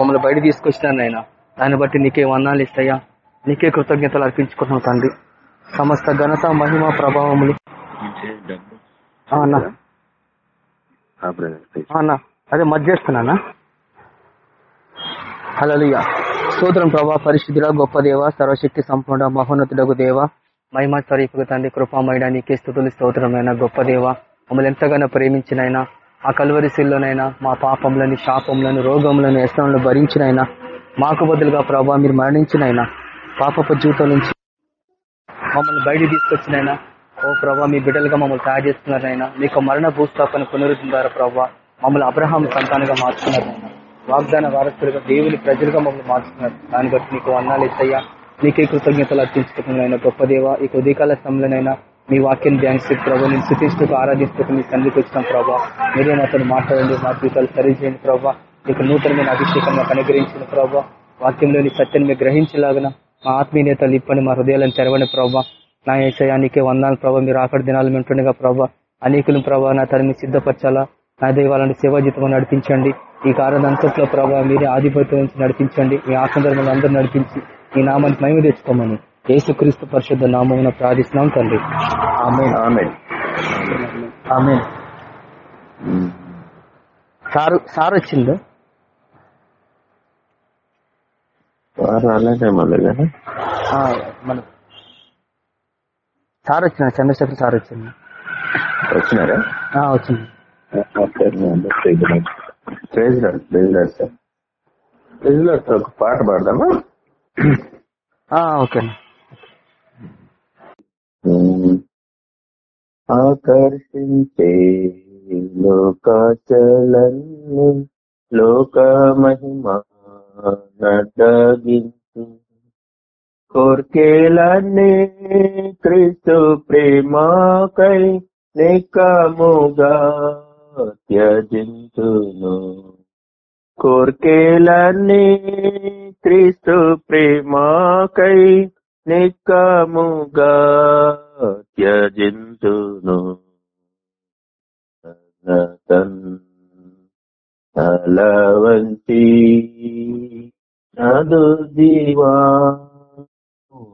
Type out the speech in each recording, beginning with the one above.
మమ్మల్ని బయట తీసుకొచ్చినారు నాయన. దాన్ని బట్టి నీకే వందాలు ఇస్తాయా నీకే కృతజ్ఞతలు అర్పించుకుంటున్నాం తండ్రి. సమస్త ఘనత మహిమ ప్రభావములు. అన్నా. అదే మధ్యస్తున్నానా హలోయ సూత్రం ప్రభా పరిశుద్ధుల గొప్ప దేవ సర్వశక్తి సంపూర్ణ మహోన్నతుడకు దేవ. మహిమ స్వరూపుకు తండ్రి కృపామయడా నీకే స్థుతులు స్తోత్రమైన గొప్ప దేవ. మమ్మల్ని ఎంతగానో ప్రేమించినైనా ఆ కలువరిశిల్లోనైనా మా పాపంలోని శాపంలోని రోగంలోని వ్యసనంలో భరించినైనా మాకు బదులుగా ప్రభావ మీరు మరణించినైనా పాపపు జీవితం నుంచి మమ్మల్ని బయట తీసుకొచ్చినైనా ఓ ప్రభా మీ బిడ్డలుగా మమ్మల్ని తయారు చేస్తున్నారైనా మీకు మరణ భూస్థాపన పునరుద్ధం ద్వారా ప్రభా. మమ్మల్ని అబ్రహాం సంతానంగా మార్చుకున్నారైనా వాగ్దాన వారసులుగా దేవుని ప్రజలుగా మమ్మల్ని మార్చుకున్నారు. దాన్ని బట్టి నీకు అన్నాలు ఎత్తయ్యా నీకే కృతజ్ఞతలు అర్పించుకున్నారైనా గొప్ప దేవ. ఈ కొద్దికాల సమయంలోనైనా మీ వాక్యం ధ్యానిస్తూ ప్రభావ నేను శుతిస్తూ ఆరాధిస్తూ మీ తండ్రికి వచ్చిన ప్రభావ మీరే మాతో మాట్లాడండి మా జీవితాలు సరిచేయండి ప్రభావ మీకు నూతనమైన అభిషేకం మాకు అనుగ్రహించిన ప్రభావ వాక్యంలోని సత్యాన్ని మీరు గ్రహించలాగిన మా ఆత్మీయతలు ఇప్పని మా హృదయాలను తెరవని ప్రభావ నా ఏసయానికి వందాలు ప్రభావ మీరు ఆఖరి దినాలు వింటుండగా ప్రభావ అనేకులు ప్రభావ నా తరిమి సిద్ధపరచాలా? నా దైవాలను సేవా జీతం నడిపించండి. ఈ కారణంతట్లో ప్రభావ మీరే ఆధిపత్యం నుంచి నడిపించండి. మీ ఆత్మధర్మలు అందరూ నడిపించి ఈ నామాన్ని మేము తెచ్చుకోమని. యేసుక్రీస్తు పరిశుద్ధ నామమున ప్రార్థిస్తున్నాం తండ్రి. ఆమె ఆమె సార్ మన సార్ వచ్చిన చంద్రశేఖర్ సార్ వచ్చింది? వచ్చినారా? ఆ, వచ్చింది. Praise lord praise lord sir praise lord sir ఒక పాట పాడదామా? ఆ, ఓకే ఆకర్షించే లోకాచలన్ని లోక మహిమ నడగించు కోర్కేలన్నీ క్రీస్తు ప్రేమాకై నికముగా త్యజించును. కోర్కేలన్నీ క్రీస్తు ప్రేమాకై నికముగా త్యజింతును. అలవంతి నదు జీవా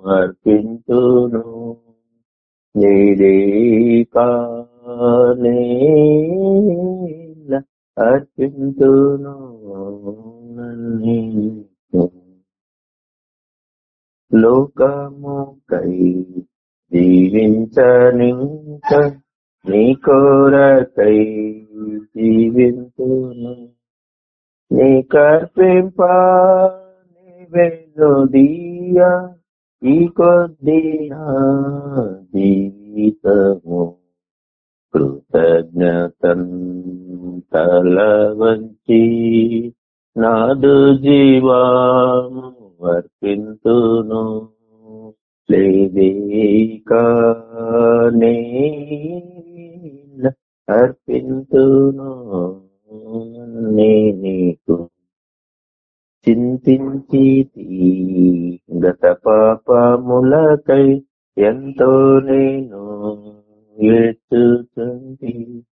అర్పింతును. నిరేకానే అర్పింతును నన్నీ లోకముకై జీవించనింక నీ కోరకై జీవింతును. నీ కర్పింప నీవెనుదీయ ఈ కొద్ది నా జీవితము. కృతజ్ఞతన్ తల వంచి నాదు జీవాము. అర్పింతును. లేదేకానే అర్పింతును. నీకు చింతించి గత పాపములకై ఎంతో నేను ఏడ్చుతుంది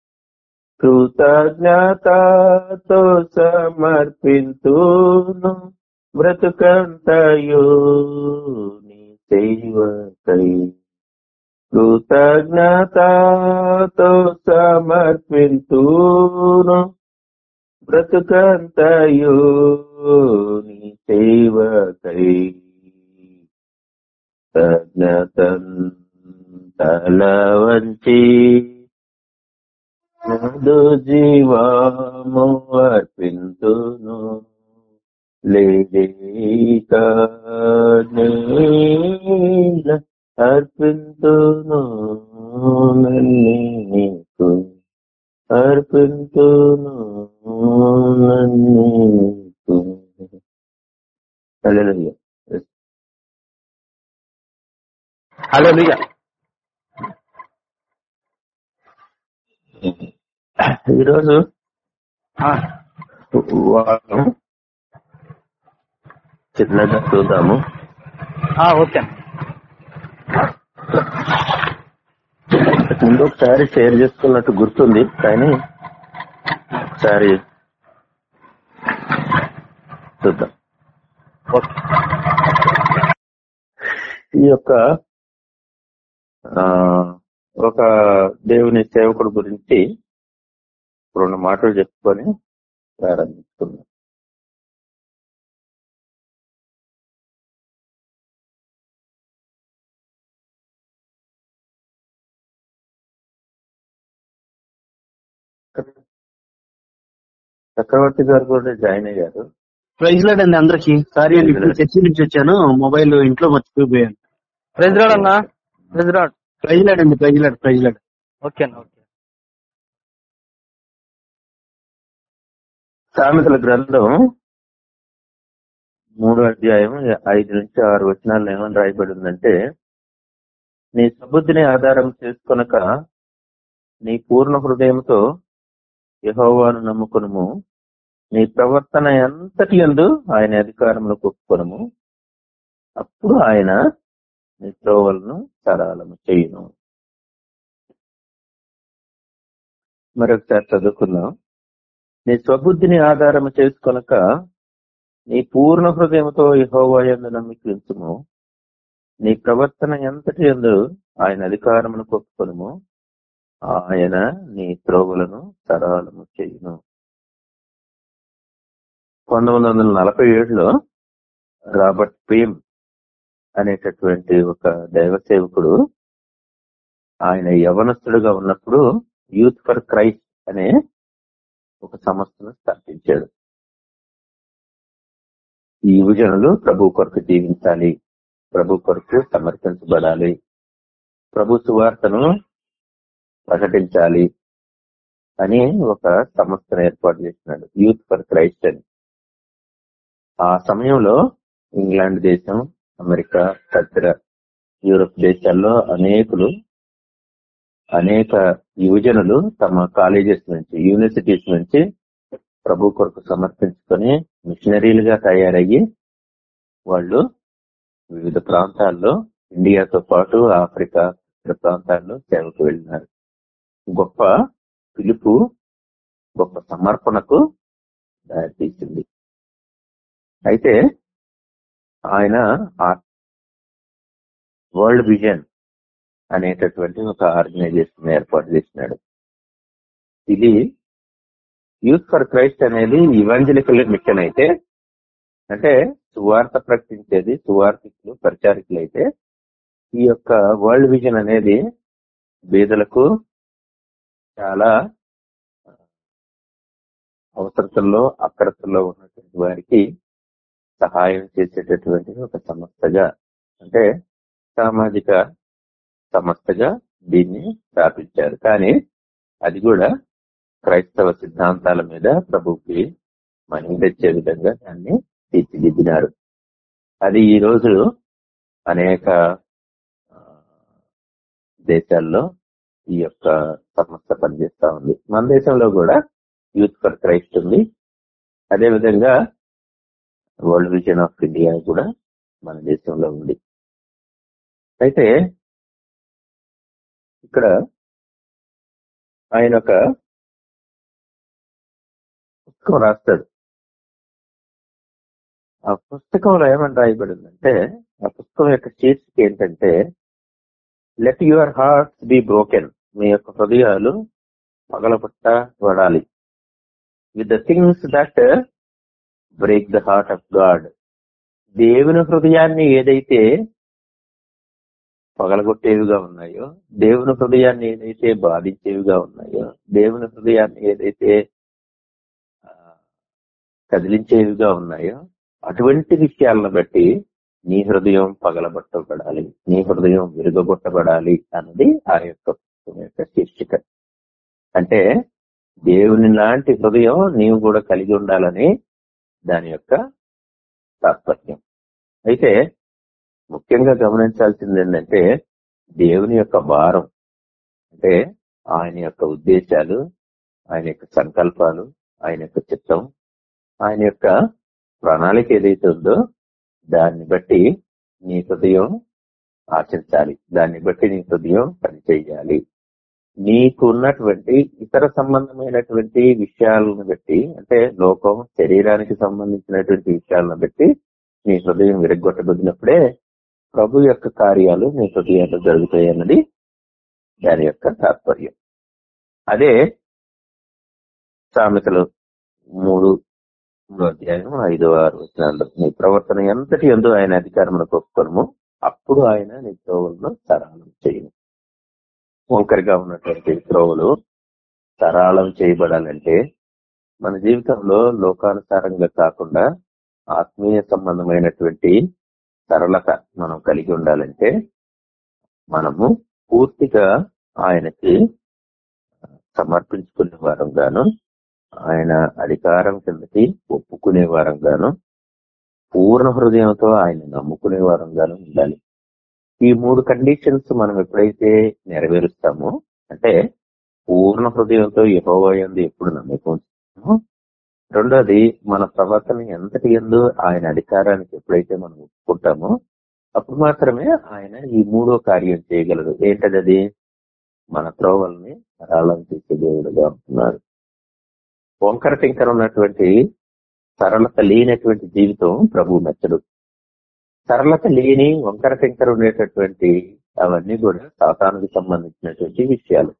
కృతజ్ఞతతో సమర్పింతును. బ్రతుకంతయో నీ సేవకై కృతజ్ఞతతో సమర్పింతును బ్రతుకంతయో నీ సేవకై తజ్ఞతన్ తల వంచి నాదు జీవాము అర్పింతును లేక అర్పింతును నన్ను నీకు అర్పింతును నీకు హల్లెలూయా హలో ఈరోజు వారం చిన్నగా చూద్దాము. ఓకే ముందు ఒకసారి షేర్ చేసుకున్నట్టు గుర్తుంది కానీ ఒకసారి చూద్దాం. ఈ యొక్క ఆ, ఒక దేవుని సేవకుడు గురించి రెండు మాటలు చెప్పుకొని ప్రారంభించుకుందాం చక్రవర్తి గారు కూడా జాయిన్ అయ్యారు. ప్రైజ్ లాడ్ అండి అందరికి. సారీ అండి చర్చి నుంచి వచ్చాను. మొబైల్ ఇంట్లో మర్చిపోయాను ప్రెజ్ రాడ్ అన్నా? ప్రెజ్ రాడ్ ప్రైజ్ లాడ్ అండి praise lord praise lord okay అన్న ఓకే. సామెతల గ్రంథం మూడో అధ్యాయం ఐదు నుంచి ఆరు వచనాలు ఏమని రాయబడి ఉందంటే నీ సబుద్ధిని ఆధారం చేసుకొనక నీ పూర్ణ హృదయంతో యహోవాను నమ్ముకునుము. నీ ప్రవర్తన ఎంతటి ఎందు ఆయన అధికారంలో ఒప్పుకొనుము అప్పుడు ఆయన నీ త్రోవలను సరళము చేయును. మరొకసారి చదువుకుందాం. నీ స్వబుద్ధిని ఆధారము చేసుకొనక నీ పూర్ణ హృదయంతో యహోవాయందు నమ్మికించుము నీ ప్రవర్తన ఎంతటి ఎందు ఆయన అధికారమును ఒప్పుకొనుము ఆయన నీ త్రోవలను సరళము చేయును. పంతొమ్మిది వందల నలభై ఏడులో రాబర్ట్ పీమ్ అనేటటువంటి ఒక దైవ సేవకుడు ఆయన యవనస్తుడుగా ఉన్నప్పుడు యూత్ ఫర్ క్రైస్ట్ అనే ఒక సంస్థను స్థాపించాడు. ఈ యువజనులు ప్రభు కొరకు జీవించాలి ప్రభు కొరకు సమర్పించబడాలి. ప్రభు సువార్తను ప్రకటించాలి అని ఒక సంస్థను ఏర్పాటు చేసినాడు. యూత్ ఫర్ క్రైస్ట్ అని. ఆ సమయంలో ఇంగ్లాండ్ దేశం అమెరికా తదితర యూరోప్ దేశాల్లో అనేకులు అనేక యువజనులు తమ కాలేజెస్ నుంచి యూనివర్సిటీస్ నుంచి ప్రభు కొరకు సమర్పించుకొని మిషనరీలుగా తయారయ్యి వాళ్ళు వివిధ ప్రాంతాల్లో ఇండియాతో పాటు ఆఫ్రికా ఇతర ప్రాంతాల్లో సేవకు వెళ్ళినారు. గొప్ప పిలుపు గొప్ప సమర్పణకు దారితీసింది. అయితే ఆయన వరల్డ్ విజన్ అనేటటువంటి ఒక ఆర్గనైజేషన్ ఏర్పాటు చేసినాడు. ఇది యూత్ ఫర్ క్రైస్ట్ అనేది ఇవాంజలికల్ మిషన్ అయితే అంటే సువార్త ప్రకటించేది సువార్థికులు పరిచారికులు అయితే ఈ యొక్క వరల్డ్ విజన్ అనేది బీదలకు చాలా అవసరతల్లో అక్కడతల్లో ఉన్నటువంటి వారికి సహాయం చేసేటటువంటి ఒక సంస్థగా అంటే సామాజిక సంస్థగా దీన్ని స్థాపించారు. కానీ అది కూడా క్రైస్తవ సిద్ధాంతాల మీద ప్రభుకి మనం తెచ్చే విధంగా దాన్ని తీర్చిదిద్దినారు. అది ఈ రోజు అనేక దేశాల్లో ఈ యొక్క సంస్థ పనిచేస్తా ఉంది. మన దేశంలో కూడా యూత్ ఫర్ క్రైస్ట్ ఉంది. అదేవిధంగా వరల్డ్ విజన్ ఆఫ్ ఇండియా కూడా మన దేశంలో ఉంది. అయితే ఇక్కడ ఆయన ఒక పుస్తకం రాస్తాడు. ఆ పుస్తకంలో ఏమని రాయబడిందంటే ఆ పుస్తకం యొక్క శీర్షిక ఏంటంటే let your hearts be broken మీ యొక్క హృదయాలు పగలబుట్టబడాలి with the things that break the heart of God దేవుని హృదయాన్ని ఏదైతే పగలగొట్టేవిగా ఉన్నాయో దేవుని హృదయాన్ని ఏదైతే బాధించేవిగా ఉన్నాయో దేవుని హృదయాన్ని ఏదైతే కదిలించేవిగా ఉన్నాయో అటువంటి విషయాలను బట్టి నీ హృదయం పగలబట్టబడాలి. నీ హృదయం విరుగబొట్టబడాలి అన్నది ఆ యొక్క వాక్యం యొక్క శీర్షిక అంటే దేవుని లాంటి హృదయం నీవు కూడా కలిగి ఉండాలని దాని యొక్క తాత్పర్యం. అయితే ముఖ్యంగా గమనించాల్సింది ఏంటంటే దేవుని యొక్క భారం. అంటే ఆయన యొక్క ఉద్దేశాలు ఆయన యొక్క సంకల్పాలు ఆయన యొక్క చిత్తం ఆయన యొక్క ప్రణాళిక ఏదైతే ఉందో దాన్ని బట్టి నీ హృదయం ఆచరించాలి. దాన్ని బట్టి నీ హృదయం పనిచేయాలి. నీకు ఉన్నటువంటి ఇతర సంబంధమైనటువంటి విషయాలను బట్టి అంటే లోకం శరీరానికి సంబంధించినటువంటి విషయాలను బట్టి నీ హృదయం విరగొట్టబడినప్పుడే ప్రభు యొక్క కార్యాలు నీ హృదయంలో జరుగుతాయి అన్నది దాని యొక్క తాత్పర్యం. అదే సామెతలు మూడు మూడో అధ్యాయం ఐదో ఆరు వచ్చినాలు నీ ప్రవర్తన ఎంతటి ఎందు ఆయన అధికారములకు ఒప్పుకోను అప్పుడు ఆయన నీ త్రోవలను సరళం చేయను వంకరిగా ఉన్నటువంటి త్రోవలు సరళం చేయబడాలంటే మన జీవితంలో లోకానుసారంగా కాకుండా ఆత్మీయ సంబంధమైనటువంటి సరళత మనం కలిగి ఉండాలంటే మనము పూర్తిగా ఆయనకి సమర్పించుకునే వారం గాను ఆయన అధికారం కిందకి ఒప్పుకునే వారంగాను పూర్ణ హృదయంతో ఆయన నమ్ముకునే వారంగాను ఉండాలి. ఈ మూడు కండిషన్స్ మనం ఎప్పుడైతే నెరవేరుస్తామో అంటే పూర్ణ హృదయంతో యహోవయందు ఎప్పుడు నమ్మకం ఉంచుతామో రెండోది మన ప్రవర్తన ఎంతటి ఎందు ఆయన అధికారానికి ఎప్పుడైతే మనం ఒప్పుకుంటామో అప్పుడు మాత్రమే ఆయన ఈ మూడో కార్యం చేయగలడు. ఏంటది మన త్రోవల్ని సరళం చేసే దేవుడుగా ఉంటున్నాడు. వంకర టింకర ఉన్నటువంటి సరళత లేనటువంటి జీవితం ప్రభు మెచ్చడు. సరళత లేని వంకర టింకర ఉండేటటువంటి అవన్నీ కూడా సాతానికి సంబంధించినటువంటి విషయాలు.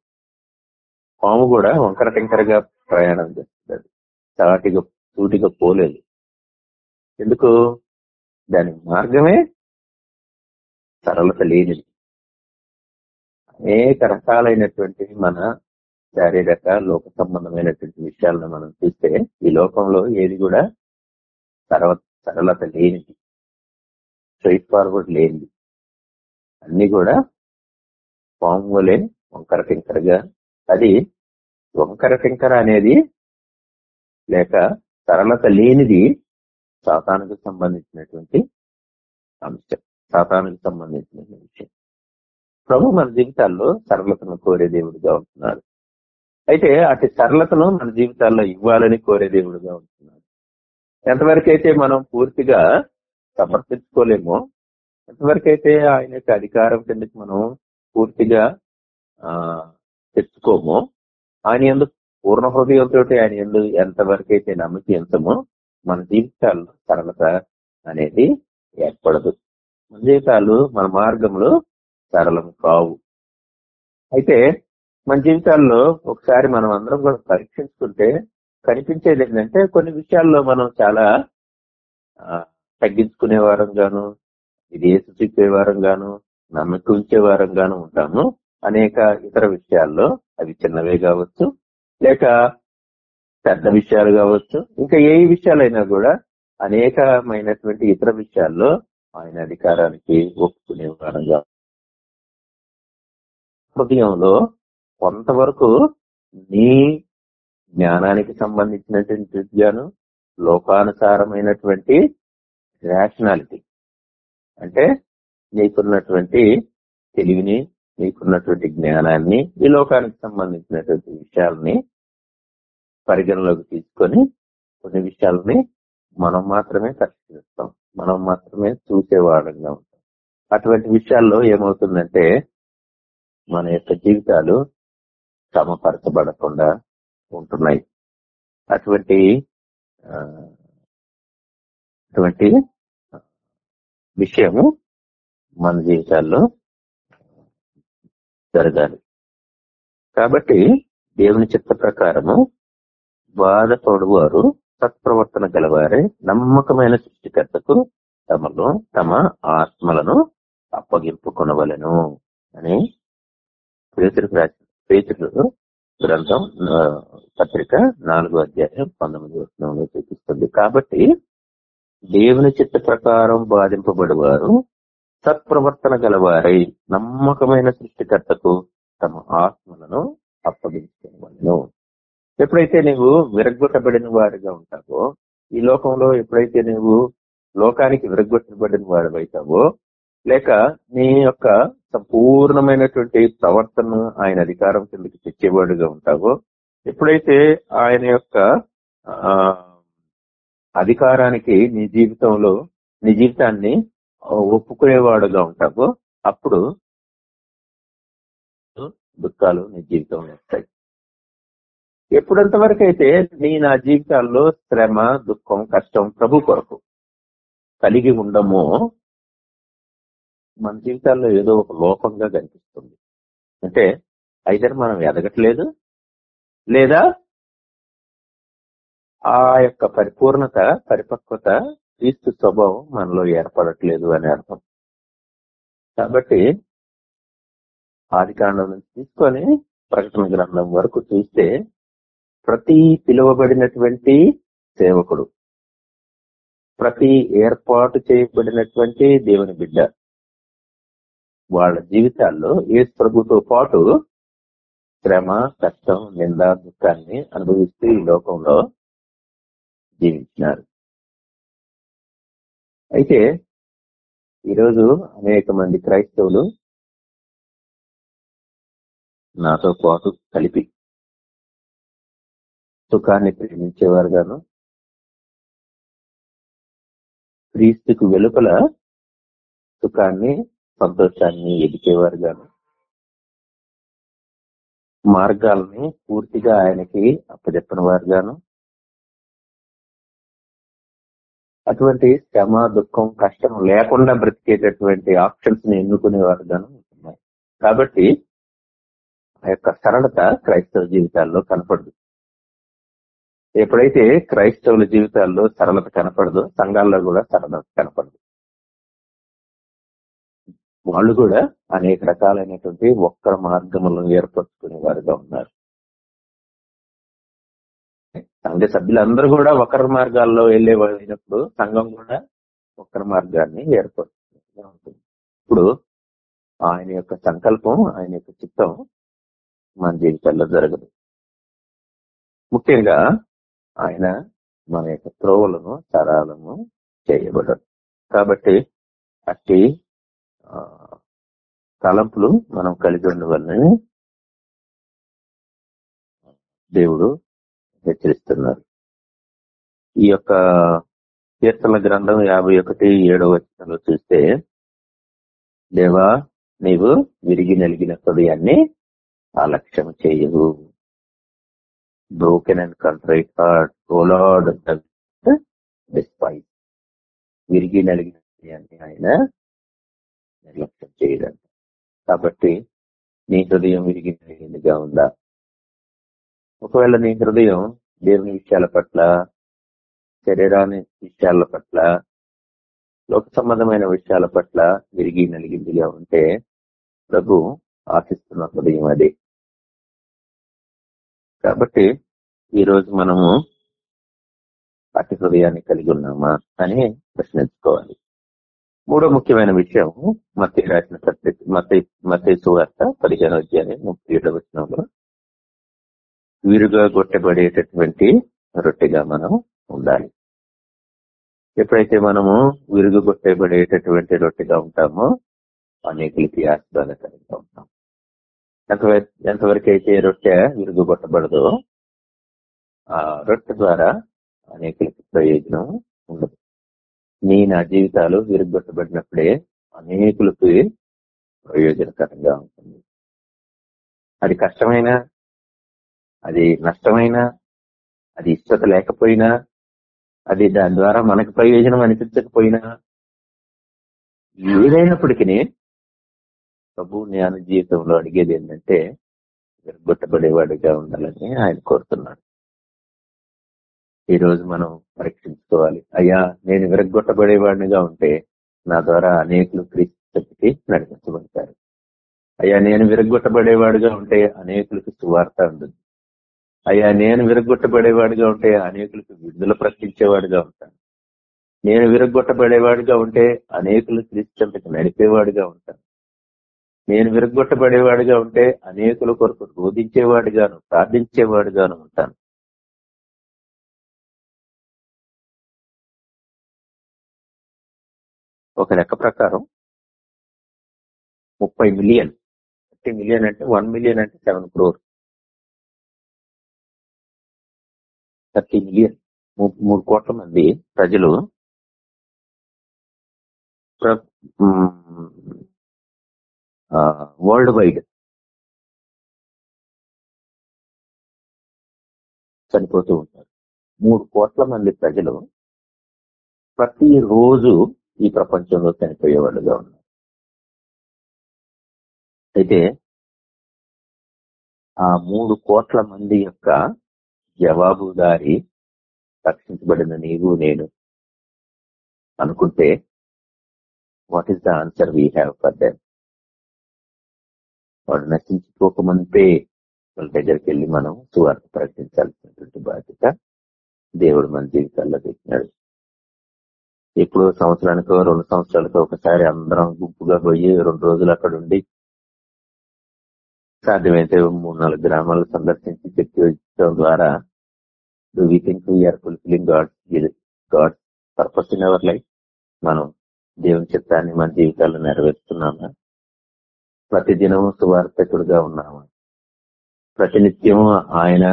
పాము కూడా వంకర శంకరగా ప్రయాణం చేస్తుంది. చాటిగా సూటిగా పోలేదు. ఎందుకు? దాని మార్గమే సరళత లేనిది. అనేక రకాలైనటువంటి మన శారీరక లోక సంబంధమైనటువంటి విషయాలను మనం చూస్తే ఈ లోకంలో ఏది కూడా సరళ సరళత లేనిది. స్ట్రైట్ ఫార్వర్డ్ లేనిది అన్ని కూడా పాము వలె వంకర టింకరగా అది వంకర టింకర అనేది లేక సరళత లేనిది సాతానికి సంబంధించినటువంటి అంశం సాతానికి సంబంధించిన విషయం. ప్రభు మన జీవితాల్లో సరళతను కోరే దేవుడిగా ఉంటున్నాడు అయితే అటు సరళతను మన జీవితాల్లో ఇవ్వాలని కోరే దేవుడిగా ఉంటున్నాడు ఎంతవరకైతే మనం పూర్తిగా సమర్పించుకోలేమో. ఎంతవరకైతే ఆయన యొక్క అధికారం కిందకి మనం పూర్తిగా ఆ తెచ్చుకోమో ఆయన ఎందుకు పూర్ణ హృదయంతో ఆయన ఎందు ఎంతవరకైతే నమ్మకించమో మన జీవితాల్లో సరళత అనేది ఏర్పడదు. మన జీవితాలు మన మార్గంలో సరళం కావు. అయితే మన జీవితాల్లో ఒకసారి మనం అందరం కూడా పరీక్షించుకుంటే కనిపించేది ఏంటంటే కొన్ని విషయాల్లో మనం చాలా తగ్గించుకునే వారం గాను ఇది ఏసు చెప్పే వారం గాను నమ్మకం ఉంచే వారం గాను ఉంటాము. అనేక ఇతర విషయాల్లో అవి చిన్నవే కావచ్చు లేక పెద్ద విషయాలు కావచ్చు. ఇంకా ఏ విషయాలైనా కూడా అనేకమైనటువంటి ఇతర విషయాల్లో ఆయన అధికారానికి ఒప్పుకునే వారంగా. హృదయంలో కొంతవరకు నీ జ్ఞానానికి సంబంధించినటువంటి జ్ఞానం లోకానుసారమైనటువంటి రేషనాలిటీ అంటే నీకున్నటువంటి తెలివిని నీకున్నటువంటి జ్ఞానాన్ని ఈ లోకానికి సంబంధించినటువంటి విషయాలని పరిగణలోకి తీసుకొని కొన్ని విషయాలని మనం మాత్రమే పరిశీలిస్తాం. మనం మాత్రమే చూసేవాడంగా ఉంటాం. అటువంటి విషయాల్లో ఏమవుతుందంటే మన యొక్క జీవితాలు సమపరచబడకుండా ఉంటున్నాయి. అటువంటి అటువంటి విషయము మన జీవితాల్లో జరగాలి. కాబట్టి దేవుని చిత్త ప్రకారము బాధపడు వారు సత్ప్రవర్తన గలవారే నమ్మకమైన సృష్టికర్తకు తమలో తమ ఆత్మలను అప్పగింపుకొనవలను అని పేతురు పేతురు గ్రంథం పత్రిక నాలుగో అధ్యాయం పంతొమ్మిది వచనంలో చూపిస్తుంది. కాబట్టి దేవుని చిత్త ప్రకారం బాధింపబడివారు సత్ప్రవర్తన గలవారై నమ్మకమైన సృష్టికర్తకు తమ ఆత్మలను అప్పగించుకోవాలను ఎప్పుడైతే నువ్వు విరగ్గొట్టబడిన వాడిగా ఉంటావో ఈ లోకంలో ఎప్పుడైతే నువ్వు లోకానికి విరగ్గొట్టబడిన వాడు అవుతావో లేక నీ యొక్క సంపూర్ణమైనటువంటి ప్రవర్తన ఆయన అధికారం కిందకి తెచ్చేవాడుగా ఉంటావో ఎప్పుడైతే ఆయన యొక్క అధికారానికి నీ జీవితంలో నీ జీవితాన్ని ఒప్పుకునేవాడుగా ఉంటావు. అప్పుడు దుఃఖాలు నీ జీవితంలో వస్తాయి. ఎప్పుడంత వరకు అయితే నీ నా జీవితాల్లో శ్రమ దుఃఖం కష్టం ప్రభు కొరకు కలిగి ఉండమో మన జీవితాల్లో ఏదో ఒక లోపంగా కనిపిస్తుంది. అంటే అయితే మనం ఎదగట్లేదు? లేదా ఆ యొక్క పరిపూర్ణత పరిపక్వత క్రీస్తు స్వభావం మనలో ఏర్పడట్లేదు అని అర్థం. కాబట్టి ఆది కాండం నుంచి తీసుకొని ప్రకటన గ్రంథం వరకు చూస్తే ప్రతి పిలువబడినటువంటి సేవకుడు ప్రతి ఏర్పాటు చేయబడినటువంటి దేవుని బిడ్డ వాళ్ళ జీవితాల్లో ఏ ప్రభుతో పాటు శ్రమ కష్టం నింద దుఃఖాన్ని అనుభవిస్తూ ఈ లోకంలో జీవించినారు. అయితే ఈరోజు అనేక మంది క్రైస్తవులు నాతో పాటు కలిపి సుఖాన్ని ప్రేమించేవారుగాను క్రీస్తుకు వెలుపల సుఖాన్ని సంతోషాన్ని ఎదికేవారుగాను మార్గాల్ని పూర్తిగా ఆయనకి అప్పచెప్పని వారుగాను అటువంటి శ్రమ దుఃఖం కష్టం లేకుండా బ్రతికేటటువంటి ఆప్షన్స్ని ఎన్నుకునేవారు గాను ఉంటున్నాయి. కాబట్టి ఆ యొక్క సరళత క్రైస్తవ జీవితాల్లో కనపడదు. ఎప్పుడైతే క్రైస్తవుల జీవితాల్లో సరళత కనపడదో సంఘాల్లో కూడా సరళత కనపడదు. వాళ్ళు కూడా అనేక రకాలైనటువంటి ఒక్కర మార్గములను ఏర్పరచుకునే వారుగా ఉన్నారు. సంఘ సభ్యులందరూ కూడా ఒకరి మార్గాల్లో వెళ్ళే అయినప్పుడు సంఘం కూడా ఒకరి మార్గాన్ని ఏర్పడుతుంది ఉంటుంది ఇప్పుడు ఆయన యొక్క సంకల్పం ఆయన యొక్క చిత్తం మన జీవితాల్లో జరగదు. ముఖ్యంగా ఆయన మన యొక్క త్రోవలను తరాలను చేయబడరు కాబట్టి అట్టి తలంపులు మనం కలిగి ఉండవల్లని దేవుడు హెచ్చరిస్తున్నారు. ఈ యొక్క కీర్తన గ్రంథం యాభై ఒకటి ఏడవ వచనంలో చూస్తే దేవా నీవు విరిగి నలిగిన హృదయాన్ని అలక్ష్యం చేయవు. Broken and contrite heart O God despise విరిగి నలిగిన హృదయాన్ని ఆయన నిర్లక్ష్యం చేయడం కాబట్టి నీ హృదయం విరిగి నలిగిందిగా ఉందా? ఒకవేళ నీ హృదయం దేవుని విషయాల పట్ల శరీరాన్ని విషయాల పట్ల లోక సంబంధమైన విషయాల పట్ల విరిగి నలిగిందిగా ఉంటే ప్రభు ఆశిస్తున్న హృదయం అది. కాబట్టి ఈరోజు మనము అతి హృదయాన్ని కలిగి ఉన్నామా అని ప్రశ్నించుకోవాలి. మూడో ముఖ్యమైన విషయం మత రాసిన పత్రిక మత మత సువార్త పదిహేను అధ్యాయం ముప్పై ఏడవ వచ్చినంలో వీరుగా కొట్టబడేటటువంటి రొట్టెగా మనం ఉండాలి. ఎప్పుడైతే మనము విరుగు కొట్టబడేటటువంటి రొట్టెగా ఉంటామో అనేకులకి ఆస్వాదకరంగా ఉంటాం. ఎంతవరకు అయితే రొట్టె విరుగు కొట్టబడదో ఆ రొట్టె ద్వారా అనేకులకి ప్రయోజనం ఉండదు. నీ నా జీవితాలు విరుగొట్టబడినప్పుడే అనేకులకి ప్రయోజనకరంగా ఉంటుంది. అది కష్టమైన అది నష్టమైనా అది ఇష్టత లేకపోయినా అది దాని ద్వారా మనకు ప్రయోజనం అనిపించకపోయినా ఏదైనప్పటికీ ప్రభు జ్ఞాన జీవితంలో అడిగేది ఏంటంటే విరగొట్టబడేవాడిగా ఉండాలని ఆయన కోరుతున్నాడు. ఈరోజు మనం పరీక్షించుకోవాలి. అయ్యా నేను విరగొట్టబడేవాడినిగా ఉంటే నా ద్వారా అనేకులు క్రీస్తుకి నడిపించబడతారు. అయ్యా నేను విరగొట్టబడేవాడిగా ఉంటే అనేకులకు సువార్త ఉంటుంది అయ్యా నేను విరగొట్టబడేవాడిగా ఉంటే అనేకులకు విడుదల ప్రకటించేవాడిగా ఉంటాను. నేను విరగొట్టబడేవాడిగా ఉంటే అనేకులు క్రీస్తు నడిపేవాడిగా ఉంటాను. నేను విరగొట్టబడేవాడిగా ఉంటే అనేకుల కొరకు రోధించేవాడిగాను ప్రార్థించేవాడిగాను ఉంటాను. ఒక లెక్క ప్రకారం ముప్పై మిలియన్. థర్టీ మిలియన్ అంటే వన్ మిలియన్ అంటే సెవెన్ క్రోర్. థర్టీ మిలియన్ మూడు కోట్ల మంది ప్రజలు వరల్డ్ వైడ్ చనిపోతూ ఉంటారు మూడు కోట్ల మంది ప్రజలు ప్రతి రోజు ఈ ప్రపంచంలో చనిపోయేవాళ్ళుగా ఉన్నారు. అయితే ఆ మూడు కోట్ల మంది యొక్క జవాబుదారి రక్షించబడిన నీవు నేను అనుకుంటే what is the answer we have for them వాడు నశించుకోకముందే వాళ్ళ దగ్గరికి వెళ్ళి మనం సువార్త ప్రకటించాల్సినటువంటి బాధ్యత దేవుడు మన జీవితాల్లో పెట్టినాడు. ఎప్పుడో సంవత్సరానికో రెండు సంవత్సరాలకో ఒకసారి అందరం గుంపుగా పోయి రెండు రోజులు అక్కడ ఉండి సాధ్యమైతే మూడు నాలుగు గ్రామాలు సందర్శించి చెప్పి వచ్చడం ద్వారా do we think we are fulfilling God God purpose in our life మనం దేవుని చిత్తాన్ని మన జీవితాల్లో నెరవేరుస్తున్నామా? ప్రతిదినం సువార్థకుడుగా ఉన్నామా? ప్రతినిత్యం ఆయన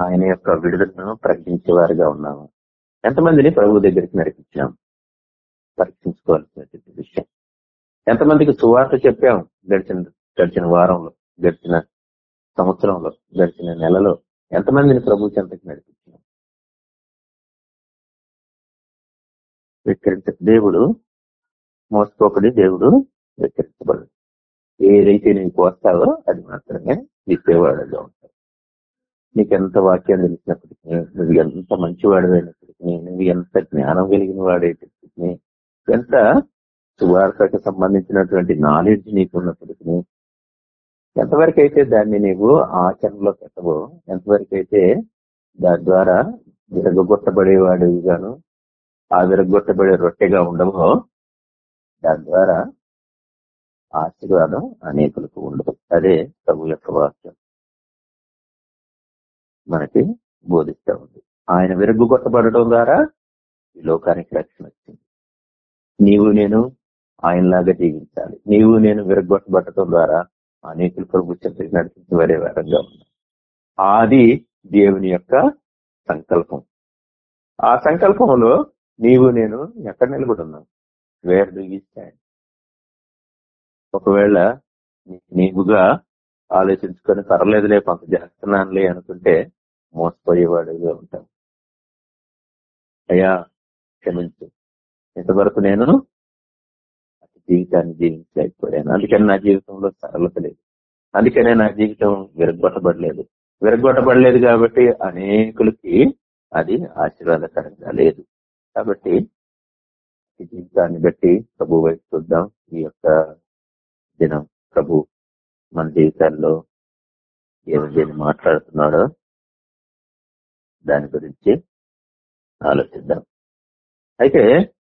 ఆయన యొక్క విడుదలను ప్రకటించేవారుగా ఉన్నామా? ఎంతమందిని ప్రభు దగ్గరికి నడిపించాం? పరీక్షించుకోవాల్సినటువంటి విషయం. ఎంతమందికి సువార్త చెప్పాం? గడిచిన గడిచిన వారంలో గడిచిన సంవత్సరంలో గడిచిన నెలలో ఎంతమందిని ప్రభు చెంతకి నడిపించాం వెక్కిరించ దేవుడు మోసపోకడి దేవుడు వెక్కిరించబడు ఏదైతే నీకు కోస్తావో అది మాత్రమే విప్పేవాడుగా ఉంటావు. నీకెంత వాక్యం తెలిసినప్పటికీ నువ్వు ఎంత మంచివాడైనప్పటికీ నువ్వు ఎంత జ్ఞానం కలిగిన వాడేటప్పటికీ ఎంత సువార్తకు సంబంధించినటువంటి నాలెడ్జ్ నీకు ఉన్నప్పటికీ ఎంతవరకు అయితే దాన్ని నీవు ఆచరణలో పెట్టవో ఎంతవరకు అయితే దాని ద్వారా విరగొట్టబడేవాడిగాను ఆ విరగొట్టబడే రొట్టెగా ఉండవో దాని ద్వారా ఆశీర్వాదం అనేకులకు ఉండదు. అదే ప్రభు యొక్క వాక్యం. మనకి బోధిస్తూ ఉంది. ఆయన విరగొట్టబడటం ద్వారా ఈ లోకానికి రక్షణ వచ్చింది. నీవు నేను ఆయనలాగా జీవించాలి. నీవు నేను విరగొట్టబడటం ద్వారా అనేకులు ప్రభు చెంతకి వరే వారంగా ఉన్నారు అది దేవుని యొక్క సంకల్పం. ఆ సంకల్పంలో నీవు నేను ఎక్కడ నిలబడి వేర్ డూ యూ స్టాండ్ ఒకవేళ నీవుగా ఆలోచించుకొని పర్లేదులే కొంత చేస్తున్నానులే అనుకుంటే మోసపోయేవాడుగా ఉంటాం అయ్యా క్షమించు. ఇంతవరకు నేను జీవితాన్ని జీవించలేకపోయాను. అందుకని నా జీవితంలో సరళత లేదు. అందుకనే నా జీవితం విరగొట్టబడలేదు విరగొట్టబడలేదు కాబట్టి అనేకులకి అది ఆశీర్వాదకరంగా లేదు. కాబట్టి ఈ జీవితాన్ని బట్టి ప్రభు వైపు చూద్దాం. ఈ యొక్క దినం ప్రభు మన జీవితాల్లో ఏమి మాట్లాడుతున్నాడో దాని గురించి ఆలోచిద్దాం. అయితే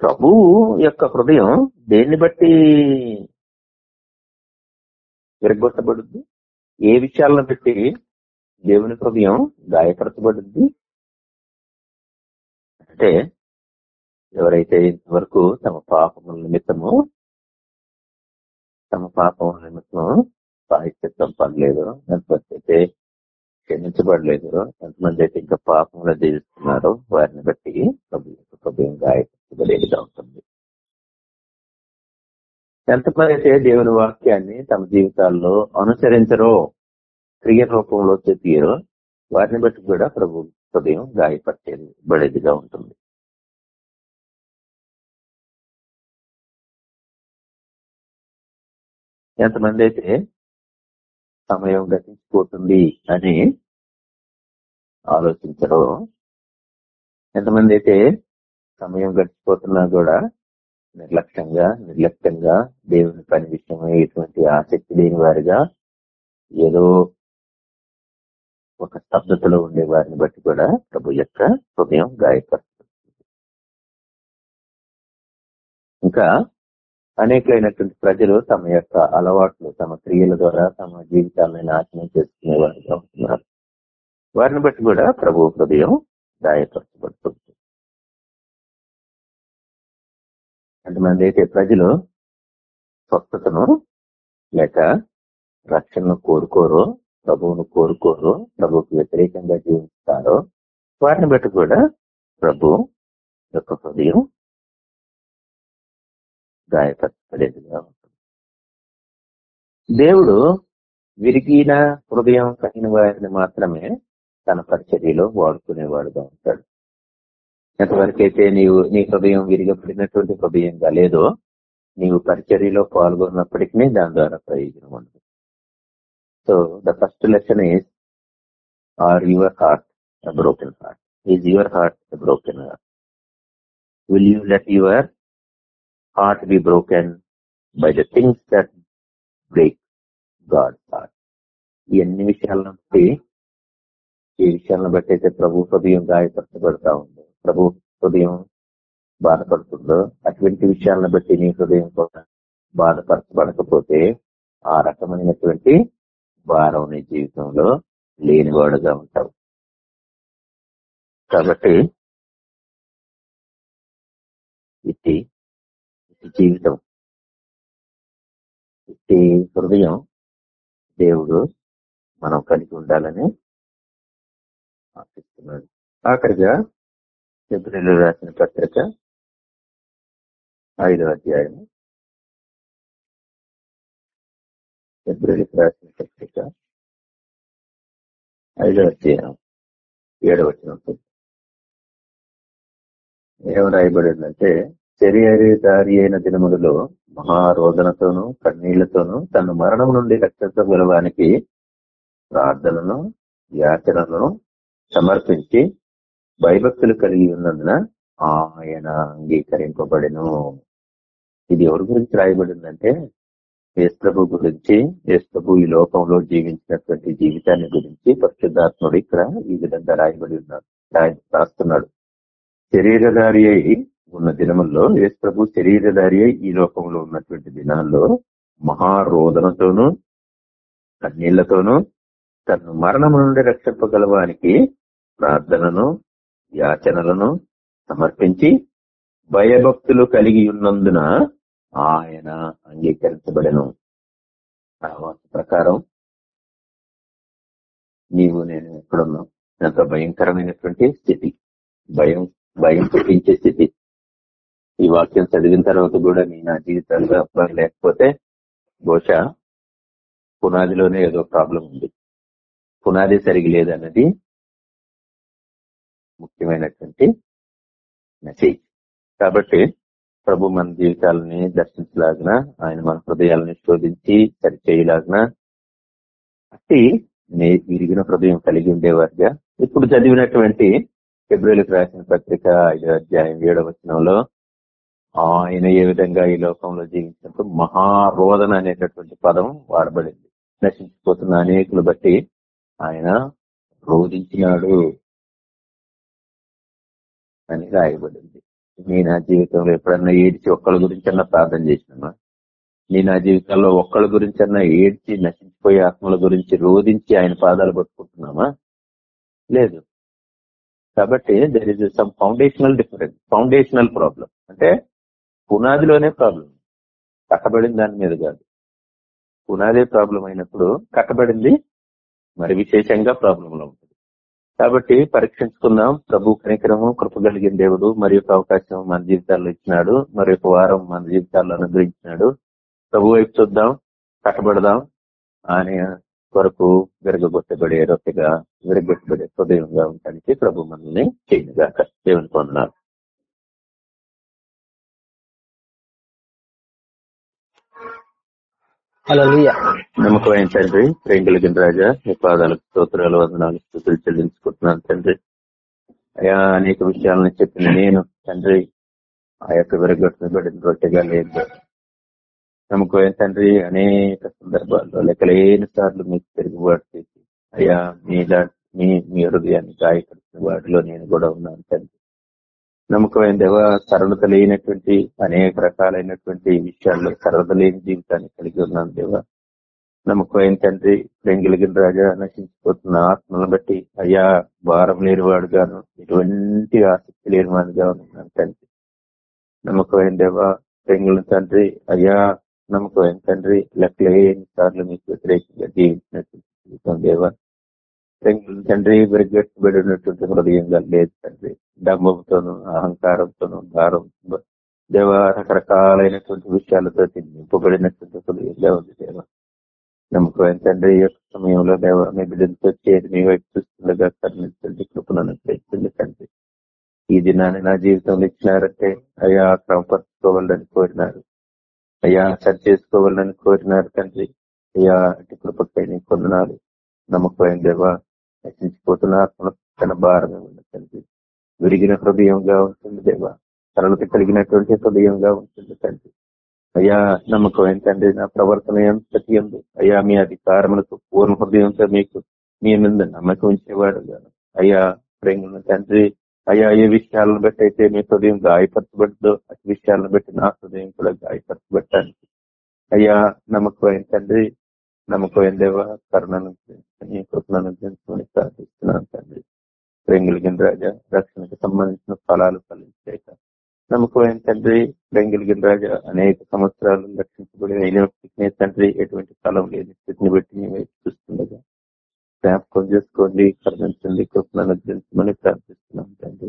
ప్రభు యొక్క హృదయం దేన్ని బట్టి విరగొట్టబడుద్ది? ఏ విషయాలను బట్టి దేవుని హృదయం గాయపరచబడుద్ది? అంటే ఎవరైతే ఇంతవరకు తమ పాపముల నిమిత్తము తమ పాపముల నిమిత్తం సాహిత్యం పడలేదు ఎంతమంది అయితే క్షమించబడలేదు. ఎంతమంది అయితే ఇంకా పాపంలో జీవిస్తున్నారో. వారిని బట్టి ప్రభు యొక్క ఉంటుంది. ఎంతమంది అయితే దేవుని వాక్యాన్ని తమ జీవితాల్లో అనుసరించరో క్రియ రూపంలో చెప్పారో వారిని బట్టి కూడా ప్రభు హృదయం గాయపట్టేది బడేదిగా ఉంటుంది. ఎంతమంది అయితే సమయం గతించిపోతుంది అని ఆలోచించరు. ఎంతమంది అయితే సమయం గడిచిపోతున్నా కూడా నిర్లక్ష్యంగా నిర్లక్ష్యంగా దేవుని పని విషయమై ఎటువంటి ఆసక్తి లేని వారిగా ఏదో ఒక స్తబ్దతలో ఉండే వారిని బట్టి కూడా ప్రభు యొక్క హృదయం గాయపడుతుంది ఇంకా అనేకమైనటువంటి ప్రజలు తమ యొక్క అలవాట్లు తమ క్రియల ద్వారా తమ జీవితాలను నాశనం చేసుకునే వారిగా ఉంటున్నారు. వారిని బట్టి కూడా ప్రభు హృదయం గాయపరచబడుతుంది కొంతమంది అయితే ప్రజలు స్వస్థతను లేక రక్షణను కోరుకోరు ప్రభువును కోరుకోరు ప్రభువుకు వ్యతిరేకంగా జీవిస్తారో వారిని బట్టి కూడా ప్రభు యొక్క హృదయం గాయపరచబడేదిగా ఉంటుంది. దేవుడు విరిగిన హృదయం కలిగిన వారిని మాత్రమే తన పరిచర్యలో వాడుకునేవాడుగా ఉంటాడు. ఎంతవరకైతే నీవు నీ హృదయం విరిగపడినటువంటి హృదయంగా లేదో నీవు పరిచర్యలో పాల్గొన్నప్పటికీ దాని ద్వారా ప్రయోజనం ఉండదు. So the first lesson is are your heart a broken heart is your heart a broken heart? Will you let heart be broken by the things that break God's heart? ఈ అన్ని విషయాలను బట్టి ఈ విషయాలను బట్టి అయితే ప్రభు హృదయం గాయపరచబడతా ఉంది ప్రభు హృదయం బాధపడుతుందో అటువంటి విషయాలను బట్టి నీ హృదయం కూడా బాధపరచబడకపోతే ఆ రకమైనటువంటి భారం నీ జీవితంలో లేనివాడుగా ఉంటావు కాబట్టి ఇది ఇది జీవితం. ఇది హృదయం దేవుడు మనం కలిగి ఉండాలని ఆశిస్తున్నాడు. ఆఖరిగా ఫిబ్రవరిలో రాసిన పత్రిక ఐదవ అధ్యాయం ఫిబ్రవరికి రాసిన పత్రిక ఐదవ అధ్యాయం ఏడవ వచ్చిన ఏం రాయబడిందంటే శరీరధారి అయిన దినములలో మహారోదనతోనూ కన్నీళ్ళతోనూ తన మరణం నుండి రక్షించగలవానికి ప్రార్థనను యాచనలను సమర్పించి భయభక్తులు కలిగి ఉన్నందున ఆయన అంగీకరింపబడిను. ఇది ఎవరి గురించి రాయబడిందంటే యేసు గురించి యేసు ఈ లోకంలో జీవించినటువంటి జీవితాన్ని గురించి పరిశుద్ధాత్ముడు ఇక్కడ ఈ విధంగా రాయబడి ఉన్నాడు రాస్తున్నాడు. శరీరధారి అయి ఉన్న దినముల్లో యేసు ప్రభు శరీరధారి ఈ లోకంలో ఉన్నటువంటి దినాల్లో మహారోదనతోనూ కన్నీళ్ళతోనూ తను మరణం నుండి రక్షింపగలవానికి ప్రార్థనను యాచనలను సమర్పించి భయభక్తులు కలిగి ఉన్నందున ఆయన అంగీకరించబడను. ప్రకారం నీవు నేను ఎక్కడున్నాం ఎంత భయంకరమైనటువంటి స్థితి. భయం భయం పుట్టించే స్థితి. ఈ వాక్యం చదివిన తర్వాత కూడా నీ నా జీవితాల్లో లేకపోతే బహుశా పునాదిలోనే ఏదో ప్రాబ్లం ఉంది. పునాది సరిగి లేదన్నది ముఖ్యమైనటువంటి మెసేజ్. కాబట్టి ప్రభు మన జీవితాలని దర్శించలాగిన ఆయన మన హృదయాలని శోధించి సరిచేయలాగిన అట్టి విరిగిన హృదయం కలిగి ఉండేవారుగా ఇప్పుడు చదివినటువంటి ఫిబ్రవరికి రాసిన పత్రిక ఐదో అధ్యాయం ఏడవ వచనంలో ఆయన ఏ విధంగా ఈ లోకంలో జీవించినప్పుడు మహారోధన అనేటటువంటి పదం వాడబడింది. నశించిపోతున్న అనేకులు బట్టి ఆయన రోధించినాడు అని రాయబడింది. నేను నా జీవితంలో ఎప్పుడన్నా ఏడ్చి ఒక్కళ్ళ గురించన్నా ప్రార్థన చేసినామా నేను నా జీవితంలో ఒక్కళ్ళ గురించన్నా ఏడ్చి నశించిపోయే ఆత్మల గురించి రోధించి ఆయన పాదాలు పట్టుకుంటున్నామా లేదు. కాబట్టి there is some foundational difference foundational problem అంటే పునాదిలోనే ప్రాబ్లం కట్టబడింది దాని మీద కాదు. పునాదే ప్రాబ్లం అయినప్పుడు కట్టబడింది మరి విశేషంగా ప్రాబ్లంలో ఉంటుంది. కాబట్టి పరీక్షించుకుందాం. ప్రభు కనికరము కృపగలిగిన దేవుడు మరి అవకాశం మన జీవితాల్లో ఇచ్చినాడు మరి వారం మన జీవితాల్లో అనుగ్రహించినాడు. ప్రభు వైపు చూద్దాం కట్టబడదాం. ఆయన కొరకు విరగొట్టబడే రొట్టెగా విరగొట్టబడే హృదయంగా ఉండడానికి ప్రభు మనల్ని చేయనుగా దేవుని పొందినారు నమ్మకమైన తండ్రి ప్రేమ కలిగిన రాజా మీ పాదాలకు స్తోత్రాలు వదనాలు స్థుతులు చెల్లించుకుంటున్నాను తండ్రి. అయా అనేక విషయాలను చెప్పిన నేను తండ్రి ఆ యొక్క విరగొట్టబడిన రొట్టెగా లేదు నమ్మకమైన తండ్రి అనేక సందర్భాల్లో లెక్కలేని సార్లు మీకు తిరుగుబాటు చేసి అయ్యా మీ మీ మీ హృదయాన్ని గాయపడుతున్న వాటిలో నేను కూడా ఉన్నాను తండ్రి. నమ్మకమైన దేవ సరళత లేనటువంటి అనేక రకాలైనటువంటి విషయాల్లో సరళత లేని జీవితాన్ని కలిగి ఉన్నాం దేవ. నమ్మకమైన తండ్రి ప్రేంగిలిగిన రాజా నశించిపోతున్న ఆత్మలను బట్టి అయ్యా భారం లేనివాడుగాను ఎటువంటి ఆసక్తి లేనివాడుగా ఉన్నాను తండ్రి. నమ్మకమైన దేవ ప్రేంగుల తండ్రి అయ్యా నమ్మకమైన తండ్రి లెక్కలేని సార్లు మీకు వ్యతిరేకంగా జీవించినటువంటి జీవితం దేవ. తండ్రి విరగట్టుబడినటువంటి హృదయంగా లేదు తండ్రి. డంబంతోనూ అహంకారంతోనూ భారం దేవ రకరకాలైనటువంటి విషయాలతో నింపబడినటువంటి హృదయంగా ఉంది దేవ. నమ్మకం తండ్రి యొక్క సమయంలో దేవ మీ బిడ్డలతో చేరి మీ వైపు చూస్తుండగా కరుణించండి కృపణను చేస్తుంది తండ్రి. ఈ దినాన్ని నా జీవితంలో ఇచ్చినారంటే అయ్యా క్రమపరచుకోవాలని కోరినారు. అయ్యా సరి చేసుకోవాలని కోరినారు తండ్రి. అయ్యా అటు కృపకై నీ కొందనాలు. నమ్మకం దేవా నశించిపోతున్న ఆత్మల తన భారమే ఉంది తండ్రి. విరిగిన హృదయంగా ఉంటుంది దేవ. సరళత కలిగినటువంటి హృదయంగా ఉంటుంది తండ్రి. అయ్యా నమ్మకం ఏంటండి నా ప్రవర్తన ఎంతటి ఎందు? అయ్యా మీ అధికారములకు పూర్ణ హృదయంతో మీకు మీ మీద నమ్మకం ఉంచేవాడు గాను. అయ్యా ప్రేమ తండ్రి. అయ్యా ఏ విషయాలను బట్టి అయితే మీ హృదయం గాయపరచబడ్డో అటు విషయాలను బట్టి నా హృదయం కూడా గాయపరచబట్టడానికి అయ్యా నమ్మకం తండ్రి నమ్మకం దేవా కరుణను నీ కృపలను పెంచుకొని ప్రార్థిస్తున్నాను తండ్రి. రెంగిలిగిన రాజా రక్షణకు సంబంధించిన ఫలాలు ఫలించాక నమ్మకమైన తండ్రి రెంగిలిగిన రాజా అనేక సంవత్సరాలు రక్షించబడి అయినప్పటికీ తండ్రి ఎటువంటి ఫలం లేని స్థితిని బట్టి మేము చూస్తుండగా జ్ఞాపకం చేసుకోండి కరుణించండి కృపణను పెంచమని ప్రార్థిస్తున్నాం తండ్రి.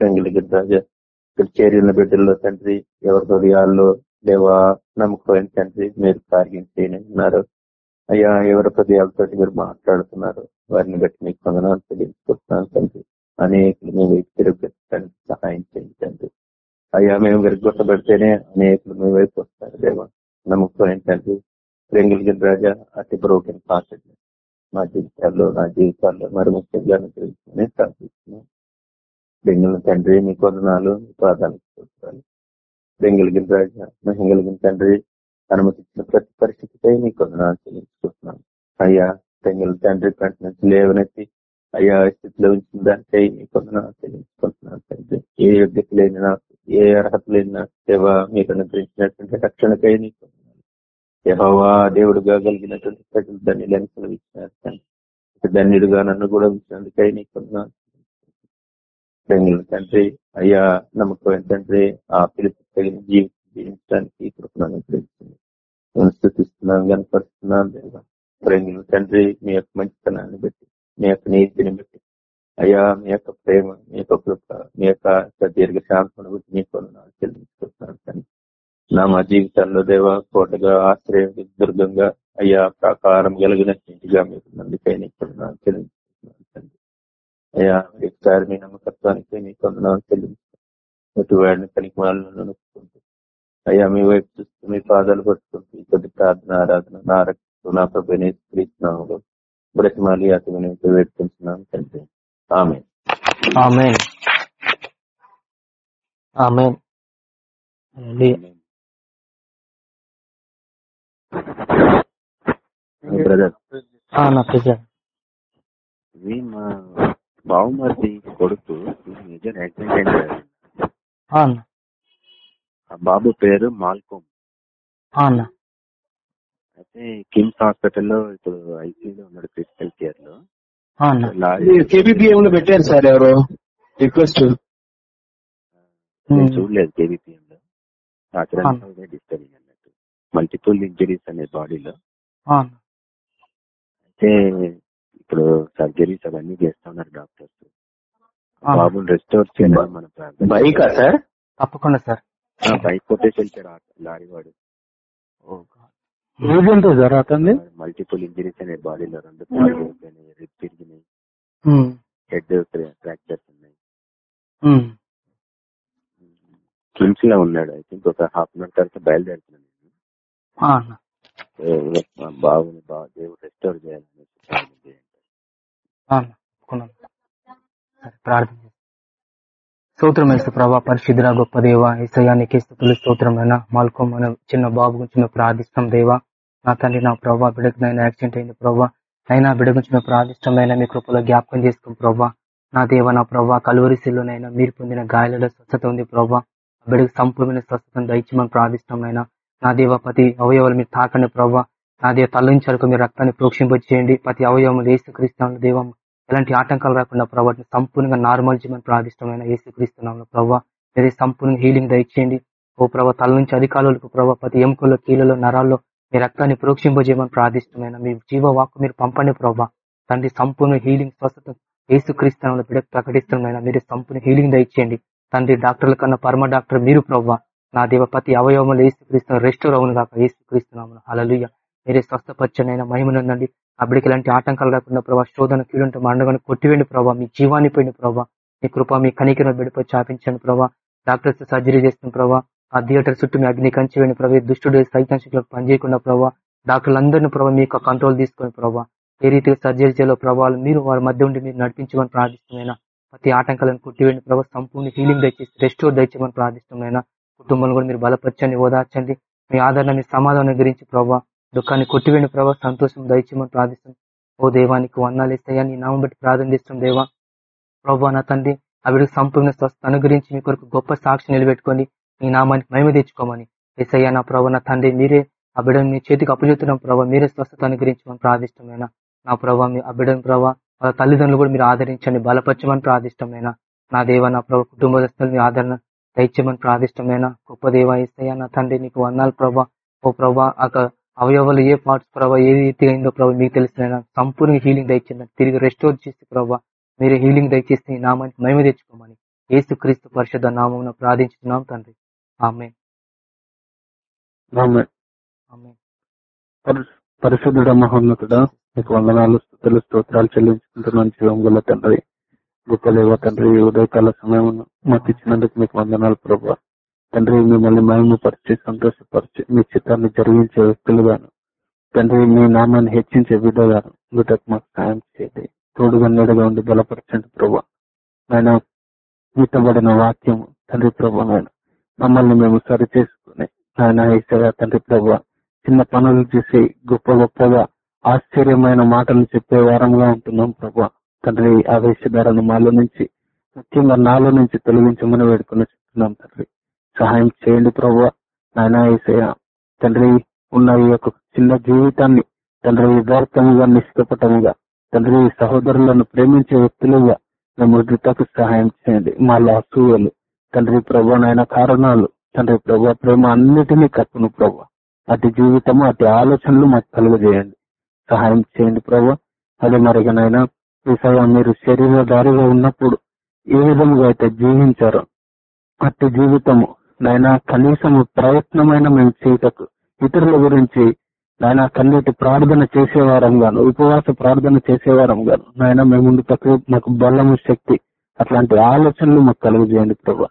ప్రేంగిలిగిన రాజా ఇక్కడ చేరిన బిడ్డల్లో తండ్రి ఎవరి హృదయాల్లో లేవా? నమ్మకమైన తండ్రి మీరు కార్యం చేయనున్నారు అయ్యా ఎవరి హృదయాలతో మీరు మాట్లాడుతున్నారు? వారిని బట్టి మీకు కొందనాలు తెలియజేసుకుంటున్నాను తండ్రి. అనేకులు మేము వైపు తిరగడానికి సహాయం చేయించండి అయ్యా మేము విరగొట్టబడితేనే అనేకులు మీ వైపు వస్తారు దేవా. నమ్మకం ఏంటంటే ప్రేంగిలిగిన రాజా అతి బ్రోకెన్ పాసెట్ మా జీవితాల్లో నా జీవితాల్లో మరి ముఖ్యంగా తెలుసుకుని ప్రార్థిస్తున్నాను బెంగుల తండ్రి మీ కొందనాలు మీ పాదాలకు చూస్తాను బెంగళగిన రాజా మహింగలిగిన తండ్రి అనుమతించిన ప్రతి పరిస్థితిపై నీకు కొందనాలు చెల్లించుకుంటున్నాను. అయ్యా బెంగళ తండ్రి కంటి నుంచి లేవనెత్తి అయ్యా స్థితిలో ఉంచిన దానికై నీకు కొందనాలు చెల్లించుకుంటున్నాను తండ్రి. ఏ యోగ్యత లేని నాకు ఏ అర్హత లేని నాకు సేవ మీకు అనుగ్రహించినటువంటి రక్షణకై నీకు కొందనాలు. యహోవా దేవుడుగా కలిగినటువంటి ప్రజలు ధన్యులని సెలవిచ్చినారు తండ్రి. ధన్యుడుగా నన్ను కూడా ఉంచినందుకై నీకు కొందనాలు తండ్రి అయ్యా నమ్మకం ఏంటంటే ఆ పిలుపు తగిన జీవితం జీవించడానికి కృపణను ప్రేమించింది స్థుతిస్తున్నాను కనపరుస్తున్నాను దేవా. ప్రేమ తండ్రి మీ యొక్క మంచితనాన్ని బట్టి మీ యొక్క నీతిని బట్టి అయ్యా మీ యొక్క ప్రేమ మీ యొక్క కృప మీ యొక్క దీర్ఘ శాంతను బట్టి మీ కొన్నాను చెల్లించుకుంటున్నాను తండ్రి. నా మా జీవితాల్లో దేవ కోటగా ఆశ్రయం దుర్గంగా అయ్యా ప్రాకారం కలిగిన ఇంటిగా మీకు నందుకై నీకున్నాను చెల్లించుకుంటున్నాను తండ్రి. అయ్యా ఒకసారి మీ నమ్మకత్వానికి మీ కొందనాలు చెల్లించుకుంటూ వాడిని పనికి వాళ్ళను అయ్యా మీ వైపు చూస్తూ మీ పాదాలు పట్టుకుంటూ కొద్ది ప్రార్థన ఆరాధన నా రక్షణ నా ప్రభుని స్త్రీస్తున్నాము బ్రతిమాలి అతని వేడుకుంటున్నాను తండ్రి. ఆమె. బ్రదర్. మా బావమరిది కొడుకు మేజర్ యాక్సిడెంట్ అయింది. ఆ బాబు పేరు మాల్కోమ్. అయితే కిమ్స్ హాస్పిటల్లో ఇప్పుడు ఐసీయూలో ఉన్నాడు క్రిటికల్ కేర్లో కేబిపిఎం పెట్టారు సార్ ఎవరు? రిక్వెస్ట్. చూడలేదు కేవీపీఎం లో డిస్టర్బింగ్ అన్నట్టు. మల్టిపుల్ ఇంజరీస్ అనే బాడీలో. అయితే ఇప్పుడు సర్జరీస్ అవన్నీ చేస్తా ఉన్నారు డాక్టర్స్. బాబుని రెస్టోర్ చేయడం మన బైకా సార్? తప్పకుండా సార్. బైక్ కొట్టేసి లారీ వాడు సార్ అతన్ని మల్టిపుల్ ఇంజరీస్ అనే బాడీలో రెండు రిప్ తిరిగినాయి. ఉమ్, హెడ్ ఫ్రాక్చర్స్ ఉన్నాయి. కిమ్స్లో ఉన్నాడు ఐ థింక్ ఒక హాఫ్ అన్ అవర్ తర్వాత బయలుదేరుతున్నాను నేను. ఆ అన్న. ఏ, మా బాబుని బా దేవుడు రెస్టోర్ చేయాలని ప్రార్థన చేయండి ఆ అన్న తప్పకుండా సరే ప్రార్థన చేస్తాం. స్తోత్రం వేసు ప్రభా పరిశుద్ధుల గొప్ప దేవ ఈసయానికి స్థుతులు స్తోత్రమైన మాల్కో మన చిన్న బాబు గురించి మేము ప్రార్థిస్తాం దేవా. నా తండ్రి నా ప్రభా బిడకనైనా యాక్సిడెంట్ అయింది ప్రభా. అయినా బిడ గురించి మేము ప్రార్థిష్టమైన మీ కృపలో జ్ఞాపకం చేసుకోం ప్రభా. నా దేవ నా ప్రభా కలువరిశిల్లోనైనా మీరు పొందిన గాయాలలో స్వచ్ఛత ఉంది ప్రభా. ఆ బిడకు సంపూర్ణ స్వస్థతను దయచేమని ప్రార్థిష్టమైన నా దేవ ప్రతి అవయవాలు మీరు తాకండి ప్రభా. నా దేవ తల్లించరకు మీ రక్తాన్ని ప్రోక్షింపజేయండి. ప్రతి అవయవం ఏసుక్రీస్తున్న దేవం ఎలాంటి ఆటంకాలు రాకుండా ప్రభావ సంపూర్ణంగా నార్మల్ చేయమని ప్రార్థిష్టమైన ఏసుక్రీస్తున్నాము ప్రభావ మీరే సంపూర్ణ హీలింగ్ దయచేయండి. ఓ ప్రభావ తల నుంచి అధికారులకు ప్రభావ ప్రతి ఎముకల్లో కీళ్ళలో నరాల్లో మీ రక్తాన్ని ప్రోక్షింపజేయమని ప్రార్థిష్టమైన మీ జీవవాకు మీరు పంపండి ప్రభా. తండ్రి సంపూర్ణ హీలింగ్ స్వస్థత ఏసుక్రీస్తున్న బిడ్డ ప్రకటిస్తున్నాయినా మీరు సంపూర్ణ హీలింగ్ దయచేయండి. తండ్రి డాక్టర్ల కన్నా పరమ డాక్టర్ మీరు ప్రభావ నా దేవ ప్రతి అవయవములు ఏసుక్రీస్తున్న రెస్టోర్ అవును కాక ఏసుక్రీస్తున్నాము అలలుయ్య మీరే స్వస్థపచ్చనైనా మహిమనుందండి అప్పటికి ఇలాంటి ఆటంకాలు రాకుండా ప్రభావ శోధన కీడుంటే మండగానే కొట్టివేండి ప్రభావ మీ జీవాన్ని పోయింది ప్రభావ మీ కృప మీ కనికిన బిడిపై చాపించండి ప్రభావ డాక్టర్స్ సర్జరీ చేస్తున్న ప్రభావ ఆ థియేటర్ చుట్టూ మీ అగ్ని కంచి వేయండి ప్రభావ దుష్టుడు సైతం శక్తులకు పనిచేయకుండా ప్రభావ డాక్టర్లందరినీ ప్రభావ మీ యొక్క కంట్రోల్ తీసుకొని ప్రభావ ఏ రీతిగా సర్జరీ చేయాలో ప్రభావాలు మీరు వారి మధ్య ఉండి మీరు నడిపించమని ప్రార్థిస్తున్నాయినా. ప్రతి ఆటంకాలను కొట్టివేయండి ప్రభావ సంపూర్ణ హీలింగ్ దయచేసి రెస్టోర్ దయచేయమని ప్రార్థిస్తున్నాయినా. కుటుంబాన్ని కూడా మీరు బలపరచండి ఓదార్చండి. మీ ఆదరణ మీ సమాధానం గురించి ప్రభావ దుఃఖాన్ని కొట్టివేయండి ప్రభావ సంతోషం దయచేయమని ప్రార్థిస్తాం ఓ దేవానికి వందాలు ఇస్తాయా? నీ నామం బట్టి ప్రార్థిస్తాం దేవా. ప్రభావ నా తండ్రి అవిడికి సంపూర్ణ స్వస్థ అనుగ్రహించి మీ కొరకు గొప్ప సాక్షి నిలబెట్టుకొని మీ నామానికి మహిమ తెచ్చుకోమని. ఎసయ్యా నా ప్రభావ నా తండ్రి మీరే ఆ బిడ్డను మీ చేతికి అప్పచెత్తున్నాం ప్రభావ మీరే స్వస్థత అనుగ్రహించమని ప్రార్థిష్టమైన నా ప్రభావ మీ ఆ బిడ్డను ప్రభావ వాళ్ళ తల్లిదండ్రులు కూడా మీరు ఆదరించండి బలపరచమని ప్రార్థిష్టమైన నా దేవ నా ప్రభావ కుటుంబస్తులు మీ ఆదరణ దయచేయమని ప్రార్థిష్టమైన గొప్ప దేవ ఇస్తాయా నా తండ్రి నీకు వందాలు ప్రభా. ఓ ప్రభా ఆ అవయవాలు ఏ పార్ట్స్ ప్రభావ ఏ రీతిగా అయిందో ప్రభావ మీకు తెలిసిన సంపూర్ణ హీలింగ్ దయచేయండి. తిరిగి రెస్టోర్ చేసి ప్రభావ మీరు హీలింగ్ దయచేసి నామానికి మహిమ తెచ్చుకోమని ఏసు క్రీస్తు పరిషత్ నామం ప్రార్థించుతున్నాం తండ్రి. ఆమె పరిశుద్ధుడ మహోన్నతుడా మీకు వందనాలు స్థుతులు స్తోత్రాలు చెల్లించుకుంటున్నాను జీవం గల తండ్రి. గొప్ప దేవ తండ్రి ఉదయకాల సమయం మాకు ఇచ్చినందుకు మీకు వందనాలు ప్రభా. తండ్రి మిమ్మల్ని మహిమపరిచి సంతోషపరిచి మీ చిత్తాన్ని జరిగించే వ్యక్తులుగాను తండ్రి మీ నామాన్ని హెచ్చించే విధగాను వీటకు మాకు సాయం చేయండి. తోడుగా నీడగా ఉండి బలపరచండి ప్రభా. ఆయన వాక్యం తండ్రి ప్రభా నాయన మమ్మల్ని మేము సరి చేసుకుని ఆయన ఈశ్వర తండ్రి ప్రభా చిన్న పనులు చేసి గొప్ప గొప్పగా ఆశ్చర్యమైన మాటలు చెప్పే వారంగా ఉంటున్నాం ప్రభా. తండ్రి ఆ వేషధారను మాలో నుంచి ముఖ్యంగా నాలో నుంచి తొలగించమని వేడుకొని చెప్తున్నాం తండ్రి. సహాయం చేయండి ప్రభా. నాయన ఈసయ తండ్రి ఉన్న ఈ యొక్క చిన్న జీవితాన్ని తండ్రి యథార్థముగా నిష్కపటముగా తండ్రి సహోదరులను ప్రేమించే వ్యక్తులుగా మేము వృద్ధకు సహాయం చేయండి. మాలో అసూయలు తండ్రి ప్రభా నాయన కారణాలు తండ్రి ప్రభా ప్రేమ అన్నిటినీ కట్టును ప్రభు. అటు జీవితము అటు ఆలోచనలు మాకు కలుగజేయండి. సహాయం చేయండి ప్రభా. అదే మరిగనైనా ఈసయ మీరు శరీరధారిగా ఉన్నప్పుడు ఏ విధముగా అయితే జీవించారో అట్టి జీవితము నాయన కనీసము ప్రయత్నమైన మేము చేయటకు ఇతరుల గురించి నాయన కన్నీటి ప్రార్థన చేసేవారం గాను ఉపవాస ప్రార్థన చేసేవారం గాను నాయన మేము ముందుకు మాకు బలము శక్తి అట్లాంటి ఆలోచనలు మాకు కలుగజేయండి ప్రభా.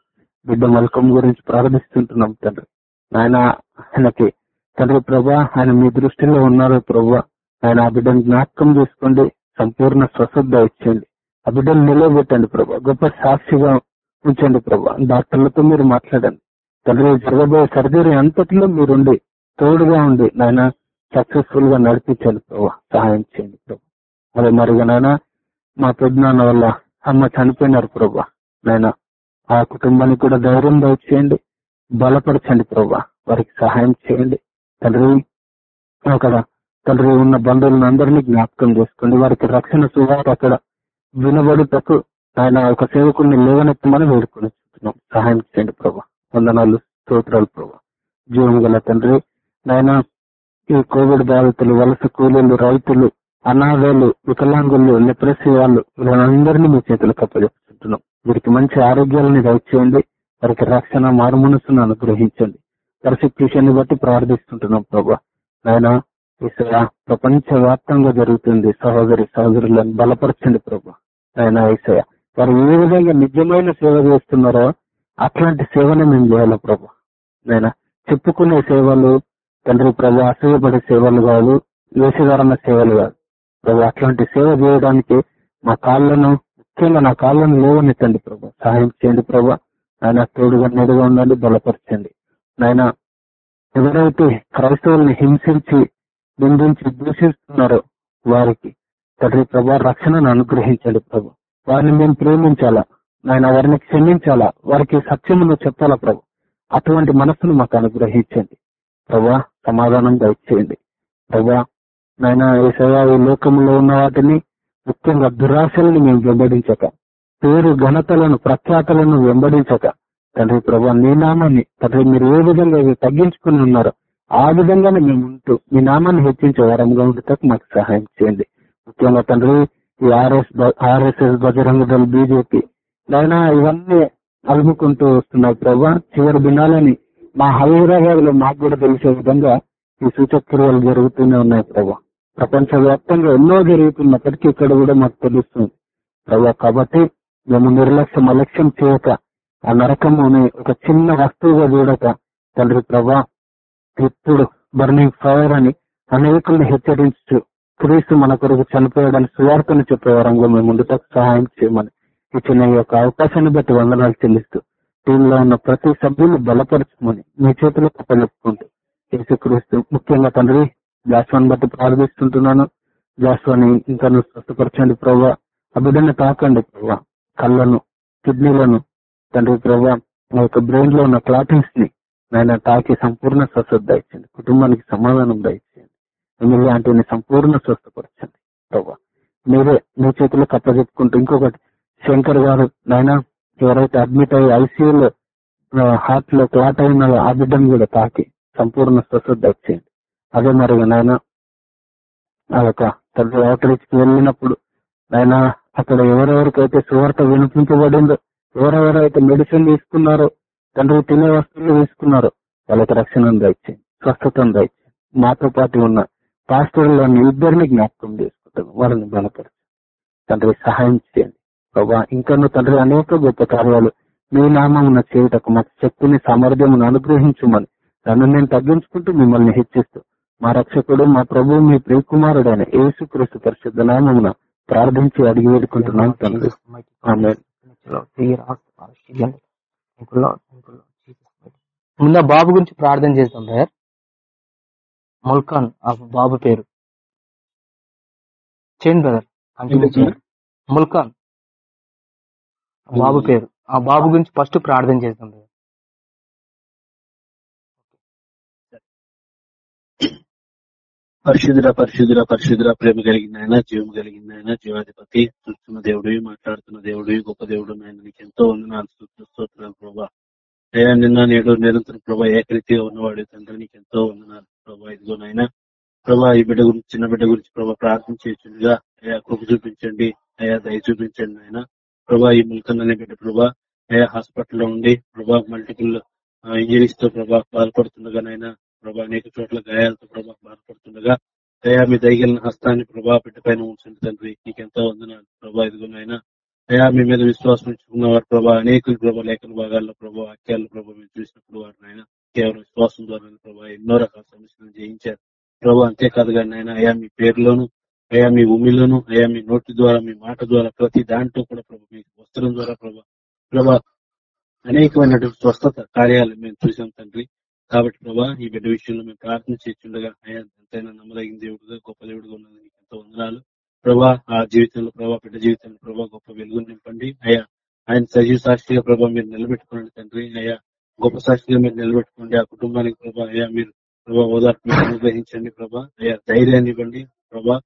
బిడ్డ మలకం గురించి ప్రార్థిస్తుంటున్నాం తండ్రి. నాయన ఆయనకి తండ్రి ప్రభా ఆయన మీ దృష్టిలో ఉన్నారు ప్రభా. ఆయన ఆ బిడ్డను జ్ఞాపకం చేసుకోండి సంపూర్ణ స్వశుద్ధ ఇచ్చేయండి. ఆ బిడ్డను నిలబెట్టండి ప్రభా. గొప్ప సాక్షిగా ఉంచండి ప్రభా. డాక్టర్లతో మీరు మాట్లాడండి. తండ్రి జరగబోయే సర్జరీ అంతటిలో మీరుండి తోడుగా ఉండి నాయన సక్సెస్ఫుల్గా నడిపించండి ప్రభావ సహాయం చేయండి ప్రభు. అదే మరిగా నాయన మా పెద్దనాన్న వల్ల అమ్మ చనిపోయినారు ప్రభా. నాయన ఆ కుటుంబానికి కూడా ధైర్యం దయచేయండి బలపరచండి ప్రభా. వారికి సహాయం చేయండి. తండ్రి అక్కడ తండ్రి ఉన్న బంధువులను అందరినీ జ్ఞాపకం చేసుకోండి. వారికి రక్షణ సువార్త అక్కడ వినబడుటకు ఆయన ఒక సేవకుడిని లేవనెత్తమని వేడుకొని చూస్తున్నాం సహాయం చేయండి ప్రభా. వందనాలు స్తోత్రాలు ప్రభా. జీవం గల తండ్రి నాయన ఈ కోవిడ్ బాధితులు వలస కూలీలు రైతులు అనాథలు వికలాంగులు లెప్రసీ వాళ్ళు వీళ్ళందరినీ మీ చేతులకు అప్పచెప్తుంటున్నాం వీరికి మంచి ఆరోగ్యాలని దయచేయండి. వారికి రక్షణ మారుమనసును అనుగ్రహించండి. పరిస్థితిని బట్టి ప్రార్థిస్తుంటున్నాం ప్రభా. నాయన ప్రపంచ వ్యాప్తంగా జరుగుతుంది. సహోదరి సహోదరులను బలపరచండి ప్రభా. ఆయన ఈసయ వారు ఏ విధంగా నిజమైన సేవ చేస్తున్నారో అట్లాంటి సేవలు మేము చేయాలి ప్రభా? నేను? చెప్పుకునే సేవలు తండ్రి ప్రభా అసూయపడే సేవలు కాదు వేషధారణ సేవలు కాదు. ప్రభు అట్లాంటి సేవ చేయడానికి మా కాళ్ళను ముఖ్యంగా నా కాళ్ళను లేవనెత్తండి ప్రభు. సహాయం చేయండి ప్రభా. ఆయన తోడుగా నేడుగా ఉండండి బలపరచండి. నాయన ఎవరైతే క్రైస్తవుల్ని హింసించి నిందించి దూషిస్తున్నారో వారికి తండ్రి ప్రభా రక్షణను అనుగ్రహించండి ప్రభు. వారిని మేము ప్రేమించాలా? నాయన వారిని క్షమించాలా? వారికి సత్యమును చెప్పాలా ప్రభు? అటువంటి మనస్సును మాకు అనుగ్రహించండి. ప్రభా సమాధానం దయచేయండి. ప్రభా నాయన ఏసయా ఈ లోకంలో ఉన్న వాటిని ముఖ్యంగా దురాశలను మేము వెంబడించక పేరు ఘనతలను ప్రఖ్యాతలను వెంబడించక తండ్రి ప్రభా నీ నామాన్ని తండ్రి మీరు ఏ విధంగా తగ్గించుకుని ఉన్నారో ఆ విధంగానే మేము ఉంటూ మీ నామాన్ని హెచ్చించే వారంగా ఉండటకు మాకు సహాయం చేయండి. ముఖ్యంగా తండ్రి ఈ ఆర్ఎస్ ఆర్ఎస్ఎస్ బజరంగ దళ బీజేపీ నాయన ఇవన్నీ అలుముకుంటూ వస్తున్నాయి ప్రభా చివరి దినాలని మా హైదరాబాద్ మాకు కూడా తెలిసే విధంగా ఈ సూచక్రియలు జరుగుతూనే ఉన్నాయి ప్రభా ప్రపంచ వ్యాప్తంగా ఎన్నో జరుగుతున్నప్పటికీ ఇక్కడ కూడా మాకు తెలుస్తుంది ప్రభా కాబట్టి మేము నిర్లక్ష్యం అలక్ష్యం చేయక ఆ నరకముని ఒక చిన్న వస్తువుగా చూడక తండ్రి ప్రభా ఇప్పుడు బర్నింగ్ ఫైర్ అని అనేకులను హెచ్చరించు. క్రీస్తు మన కొరకు చనిపోయాడని సువార్తను చెప్పే వరంగా మేము ముందుకు సహాయం చేయమని ఇచ్చిన ఈ యొక్క అవకాశాన్ని బట్టి వందనాలు చెల్లిస్తూ టీంలో ఉన్న ప్రతి సభ్యులు బలపరచుమని మీ చేతిలో కప్పచెప్పుకుంటూ యేసుక్రీస్తు ముఖ్యంగా తండ్రి జాస్వాన్ బట్టి ప్రార్థిస్తుంటున్నాను. జాస్వాని ఇంకా నువ్వు స్వస్థపరచండి ప్రభా ఆ తాకండి ప్రభా కళ్ళను కిడ్నీలను తండ్రి ప్రభా ఆ యొక్క బ్రెయిన్లో ఉన్న క్లాటింగ్స్ని నాయన తాకి సంపూర్ణ స్వస్థత దయచండి కుటుంబానికి సమాధానం దయచేయండి. ఎమ్మెల్యే అంటే సంపూర్ణ స్వస్థపరచండి ప్రభా మీరే మీ చేతిలో కప్పచెప్పుకుంటూ ఇంకొకటి శంకర్ గారు నాయన ఎవరైతే అడ్మిట్ అయ్యి ఐసీయూలో హార్ట్లో క్లాట్ అయిన ఆ బిడ్డను కూడా తాకి సంపూర్ణ స్వస్థత దయచేయండి అదే మరి నాయన ఆ యొక్క తండ్రి కి వెళ్ళినప్పుడు నాయన అక్కడ ఎవరెవరికైతే సువార్త వినిపించబడిందో ఎవరెవరైతే మెడిసిన్ తీసుకున్నారో తండ్రి తినే వస్తువులు తీసుకున్నారో వాళ్ళకి రక్షణ దయచేయండి స్వస్థతను దయచేయండి మాతో పాటు ఉన్న పాస్టర్లను ఇద్దరిని జ్ఞాపకం చేసుకుంటాను వాళ్ళని బలపరచు తండ్రి సహాయం చేయండి. ప్రభా ఇంకా తండ్రి అనేక గొప్ప కార్యాలు మీ నామమున చేయుటకు మాకు శక్తిని సామర్థ్యమును అనుగ్రహించమని నన్ను నేను తగ్గించుకుంటూ మిమ్మల్ని హెచ్చిస్తూ మా రక్షకుడు మా ప్రభు మీ ప్రియకుమారుడైన యేసుక్రీస్తు పరిశుద్ధ నామమున ప్రార్థించి అడిగి వేడుకుంటున్నాను తండ్రి. ముందు బాబు గురించి ప్రార్థన చేద్దాం బ్రదర్. ముల్ఖాన్ ఆ బాబు పేరు. చేయండి బ్రదర్. ఆ బాబు పేరు. ఆ బాబు గురించి ఫస్ట్ ప్రార్థన చేద్దాం బ్రదర్. పరిశుద్ధుల పరిశుద్ధుల పరిశుద్ధుల ప్రేమ కలిగిన ఆయన జీవం కలిగిన ఆయన జీవాధిపతి చూస్తున్న దేవుడివి మాట్లాడుతున్న దేవుడివి గొప్ప దేవుడు నాయన నీకు ఎంతో వందనాలు స్తోత్రాలు ప్రభా. అయ్యా నిన్న నేడు నిరంతరం ప్రభా ఏకరీతిగా ఉన్నవాడు తండ్రి నీకు ఎంతో వందనాలు ప్రభా. ఇదిగో నాయన ప్రభా ఈ బిడ్డ గురించి చిన్న బిడ్డ గురించి ప్రభా ప్రార్థన చేస్తుండగా అయ్యా కృప చూపించండి అయ్యా దయ చూపించండి ఆయన ప్రభా ఈ ముల్కన్ అనే బిడ్డ ప్రభా అయ్యా హాస్పిటల్లో ఉండి ప్రభా మల్టిపుల్ ఇంజరీస్తో ప్రభా బాధపడుతుండగా నాయన ప్రభా అనేక చోట్ల గాయాలతో ప్రభా బాధపడుతుండగా అయ్యా మీ దయగలిన హస్తాన్ని ప్రభా బిడ్డ పైన ఉంచండి తండ్రి. నీకెంతో వందనాలు ప్రభా ఎదుగున్నాయన అయ్యా మీ మీద విశ్వాసం ఉంచుకున్న వారు ప్రభా అనేక ప్రభా లేఖన భాగాల్లో ప్రభా వాక్యాలు ప్రభా మీరు చూసినప్పుడు వారు నాయన కేవలం విశ్వాసం ద్వారా ప్రభా ఎన్నో రకాల సమస్యలను జయించారు. ప్రభా అంతేకాదు కానీ నాయన అయ్యా మీ పేరులోను అయ్యా మీ ఉమిలోను అయ్యా మీ నోటి ద్వారా మీ మాట ద్వారా ప్రతి దాంట్లో కూడా ప్రభు మీ వస్త్రం ద్వారా ప్రభా ప్రభా అనేకమైనటువంటి స్వస్థత కార్యాలు మేము చూసాం తండ్రి. కాబట్టి ప్రభా ఈ బిడ్డ విషయంలో మేము ప్రార్థన చేస్తుండగా అయ్యా ఎంతైనా నమ్మదగిన దేవుడుగా గొప్ప దేవుడుగా ఉన్నది నీకు ఎంతో వందనాలు. ప్రభా ఆ జీవితంలో ప్రభా బిడ్డ జీవితంలో ప్రభా గొప్ప వెలుగు నింపండి. అయ్యా ఆయన సజీవ సాక్షిగా ప్రభా మీరు నిలబెట్టుకోండి తండ్రి. అయ్యా గొప్ప సాక్షిగా మీరు నిలబెట్టుకోండి. ఆ కుటుంబానికి ప్రభా అయ్యా మీరు ప్రభా ఓదార్పు అనుగ్రహించండి ప్రభా. అయ్యా ధైర్యాన్ని ఇవ్వండి ప్రభా.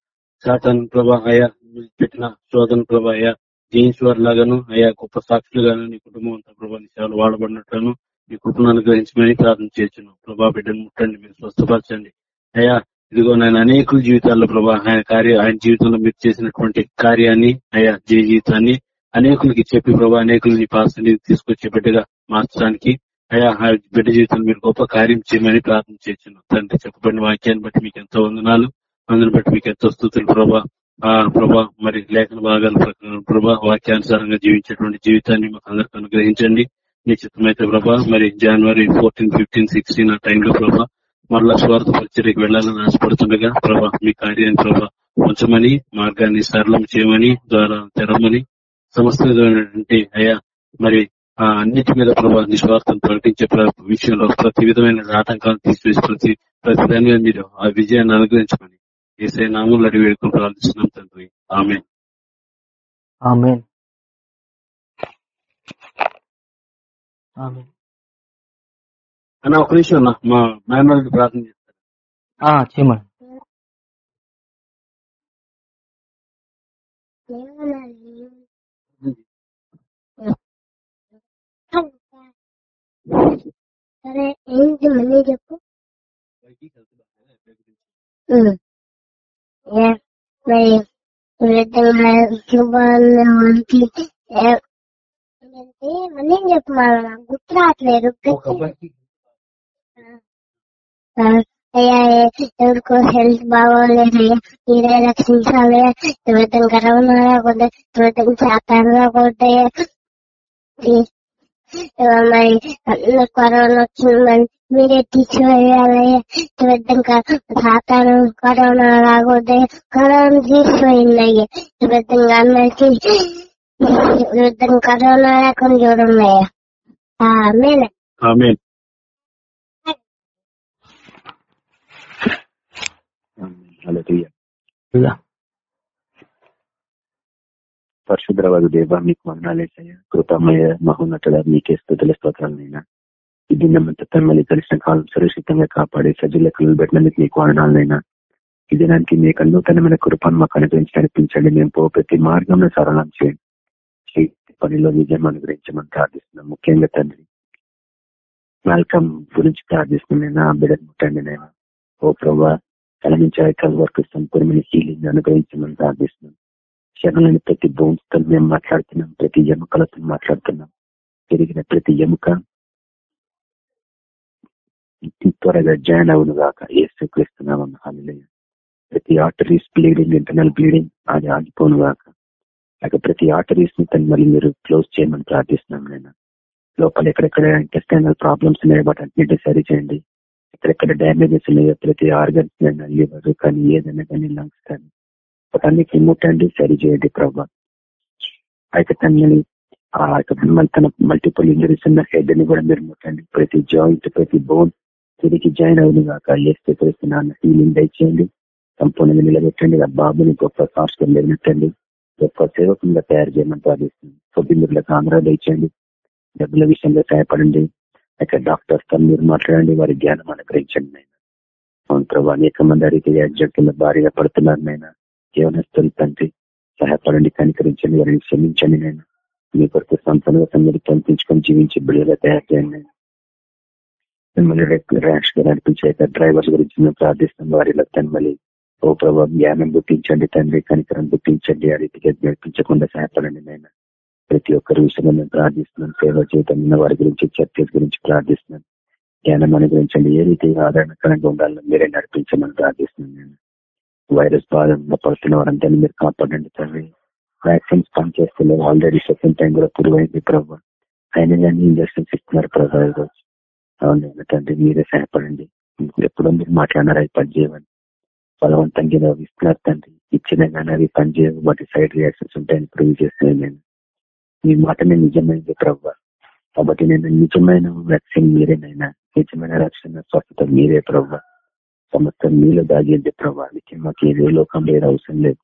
సాతాన్ ప్రభా అయ్యా మీరు పెట్టిన శోధన ప్రభా అయ్యా జేమ్స్ వారి లాగాను అయ్యా గొప్ప సాక్షులుగాను నీ కుటుంబం అంతా ప్రభా నీ సేవలు వాడబడినట్లను మీ కుటుంబాన్ని అనుగ్రహించమని ప్రార్థన చేస్తున్నాం. ప్రభా బిడ్డను ముట్టండి మీరు స్వస్థపరచండి. అయ్యా ఇదిగో నేను అనేకుల జీవితాల్లో ప్రభా ఆయన కార్య ఆయన జీవితంలో మీరు చేసినటువంటి కార్యాన్ని ఆయా జయ జీవితాన్ని అనేకులకి చెప్పి ప్రభా అనేకులు నీ పాస్ని తీసుకొచ్చే బిడ్డగా మార్చడానికి అయా ఆ బిడ్డ జీవితంలో మీరు గొప్ప కార్యం చేయమని ప్రార్థన చేస్తున్నాం. తండ్రి చెప్పబడిన వాక్యాన్ని బట్టి మీకు ఎంతో వందనాలు. అందుని బట్టి మీకు ఎంతో స్థుతులు ప్రభా. ఆ ప్రభా మరి లేఖన భాగాల ప్రకారం ప్రభా వాక్యానుసారంగా జీవించేటువంటి జీవితాన్ని మాకు అందరికి అనుగ్రహించండి. నిశ్చితమైతే ప్రభా మరి జనవరి ఫోర్టీన్ ఫిఫ్టీన్ సిక్స్టీన్ ఆ టైంలో ప్రభా మరలా స్వార్థ పరిచర్యకు వెళ్ళాలని ఆశపడుతుండగా ప్రభా మీ కార్యాన్ని ప్రభా ఉంచమని మార్గాన్ని సరళం చేయమని ద్వారా తెరమని సమస్త అయ్యా మరి ఆ అన్నిటి మీద ప్రభా నిస్వార్థం ప్రకటించే విషయంలో ప్రతి విధమైన ఆటంకాలను తీసివేసి ప్రతి ప్రతి దాని మీద మీరు ఆ విజయాన్ని అనుగ్రహించమని ఏసై నామంలో అడిగి వేడుకుని ప్రార్థిస్తున్నాం తండ్రి. ఆమె ఆమేన్. అన్న ఒక నిమిషం అన్న. మా మేనల్ని ప్రార్థన చేస్తారు? ఆ, చేయమని. సరే ఏంటి మళ్ళీ చెప్పు? మళ్ళీ చెప్పు నాకు గుర్తు రావట్లేదు అయ్యా ఎవరికో హెల్త్ బాగోలేదయ్యా మీరే రక్షించాలి యువతం కరోనా రాకుండా యువతం శాతాలు రాకుండా కరోనా వచ్చింది మరి తీసివేయాలయ్యా యువతం శాతాలు కరోనా రాకుండా కరోనా తీసిపోయింది అయ్యా యువతం అందరికి కరోనా రాకుండా ఆమెన్. ఆమె. పరిశుద్రవాదు దేవ మీకు వందనాలేసయ్య కృపమయ మహోన్నతుల మీకే స్థుతుల స్తోత్రాలైనా ఈ దినమంతా తమ్మల్ని కలిసిన కాలం సురక్షితంగా కాపాడి సజ్జులకు పెట్టినందుకు మీకు వందనాలైనా ఈ దినానికి మీకు నూతనమైన కృపను మాకు అనుగ్రహించి నడిపించండి. మేము పో ప్రతి మార్గంలో సరళం చేయండి. పనిలో విజయం అనుగ్రహించమని ప్రార్థిస్తున్నాం. ముఖ్యంగా తండ్రి వెల్కమ్ గురించి ప్రార్థిస్తున్నాయినా ఆ బిడ్డను ముట్టండి నేను ఓ ప్రభా తల నుంచి ఐకాల వరకు సంపూర్ణమైన హీలింగ్ అనుగ్రహించమని ప్రార్థిస్తున్నాం. శరణని ప్రతి భూమితో మేము మాట్లాడుతున్నాం ప్రతి ఎముకలతో మాట్లాడుతున్నాం పెరిగిన ప్రతి ఎముక త్వరగా జాయిన్ అవును గాక ఏ హాలిలో ప్రతి ఆర్టరీస్ బ్లీడింగ్ ఇంటర్నల్ బ్లీడింగ్ అది ఆగిపోను గాక లేక ప్రతి ఆర్టరీస్ని తను మళ్ళీ మీరు క్లోజ్ చేయమని ప్రార్థిస్తున్నాం నేను లోపల ఎక్కడెక్కడ ఇంటెస్టైనల్ ప్రాబ్లమ్స్ ఉన్నాయి వాటి అన్నింటి సరి చేయండి ఎక్కడెక్కడ డ్యామేజెస్ ఉన్నాయో ప్రతి ఆర్గన్స్ లివర్ కానీ ఏదైనా కానీ లంగ్స్ కానీ వాటన్నిటి ముట్టండి సరి చేయండి ప్రభా. అయితే తనని ఆ యొక్క తన మల్టిపుల్ ఇంజరీస్ ఉన్న హెడ్ని కూడా మీరు ముట్టండి. ప్రతి జాయింట్ ప్రతి బోన్ తిరిగి జాయిన్ అవును కాక ఏ స్థితిస్తున్నాను హీలింగ్ దయచేయండి. సంపూర్ణంగా నిలబెట్టండి. ఆ బాబుని గొప్ప సాక్షిగా నిలబెట్టండి. గొప్ప సేవకంగా తయారు చేయమని ప్రార్థిస్తుంది సభ్యులకు ఆంధ్ర దయచేయండి. డబ్బుల విషయంలో సహాయపడండి. అయితే డాక్టర్స్తో మీరు మాట్లాడండి. వారి జ్ఞానం అనుగ్రహించండి నేను అవును ప్రభు అనేక మంది అడిగితే యాక్సిడెంట్ల భారీగా పడుతున్నారు నేను జీవనస్తులు తండ్రి సహాయపడండి కనికరించండి వారిని క్షమించండి నేను మీ కొరకు సంపన్నత మీరు పంపించుకొని జీవించి బిడ్డగా తయారు చేయండి నేను మిమ్మల్ని ర్యాష్గా నడిపించే డ్రైవర్స్ గురించి మేము ప్రార్థిస్తున్నాం. వారిలో తన్మలి ఓ ప్రభావ జ్ఞానం గుర్తించండి తండ్రి కనికరం గుర్తించండి ఆ రీతిగా నడిపించకుండా సహాయపడండి నేను ప్రతి ఒక్కరి విషయంలో మేము ప్రార్థిస్తున్నాం. సేవ చేయటం ఉన్న వారి గురించి చర్చల గురించి ప్రార్థిస్తున్నాం. జ్ఞానం అనుగ్రహించండి. ఏ రీతిగా ఆదరణకరంగా ఉండాలని మీరే నడిపించమని ప్రార్థిస్తున్నాను నేను వైరస్ బాధంగా పడుతున్న వారందరినీ మీరు కాపాడండి తండ్రి. వ్యాక్సిన్స్ పనిచేస్తలేవు ఆల్రెడీ సెకండ్ టైం కూడా పురువైంది ప్రభు. అయినా కానీ ఇంజక్షన్స్ ఇస్తున్నారు ప్రభావ అవును తండ్రి మీరే సహాయపడండి. ఎప్పుడో మీరు మాట్లాడినారు అవి పనిచేయమని బలవంతంగా ఇస్తున్నారు తండ్రి. ఇచ్చిన కానీ అవి పనిచేయవు వాటి సైడ్ రియాక్షన్స్ ఉంటాయని ప్రూవ్ చేస్తున్నాను నేను. మీ మాటనే నిజమైనది ప్రభు. కాబట్టి నేను నిజమైన వ్యాక్సిన్ మీరేనైనా నిజమైన రక్షణ స్వస్థత మీరే ప్రభు. సమస్త మీలో దాగింది ప్రభావ మాకు ఏ లోకం లేదు అవసరం లేదు.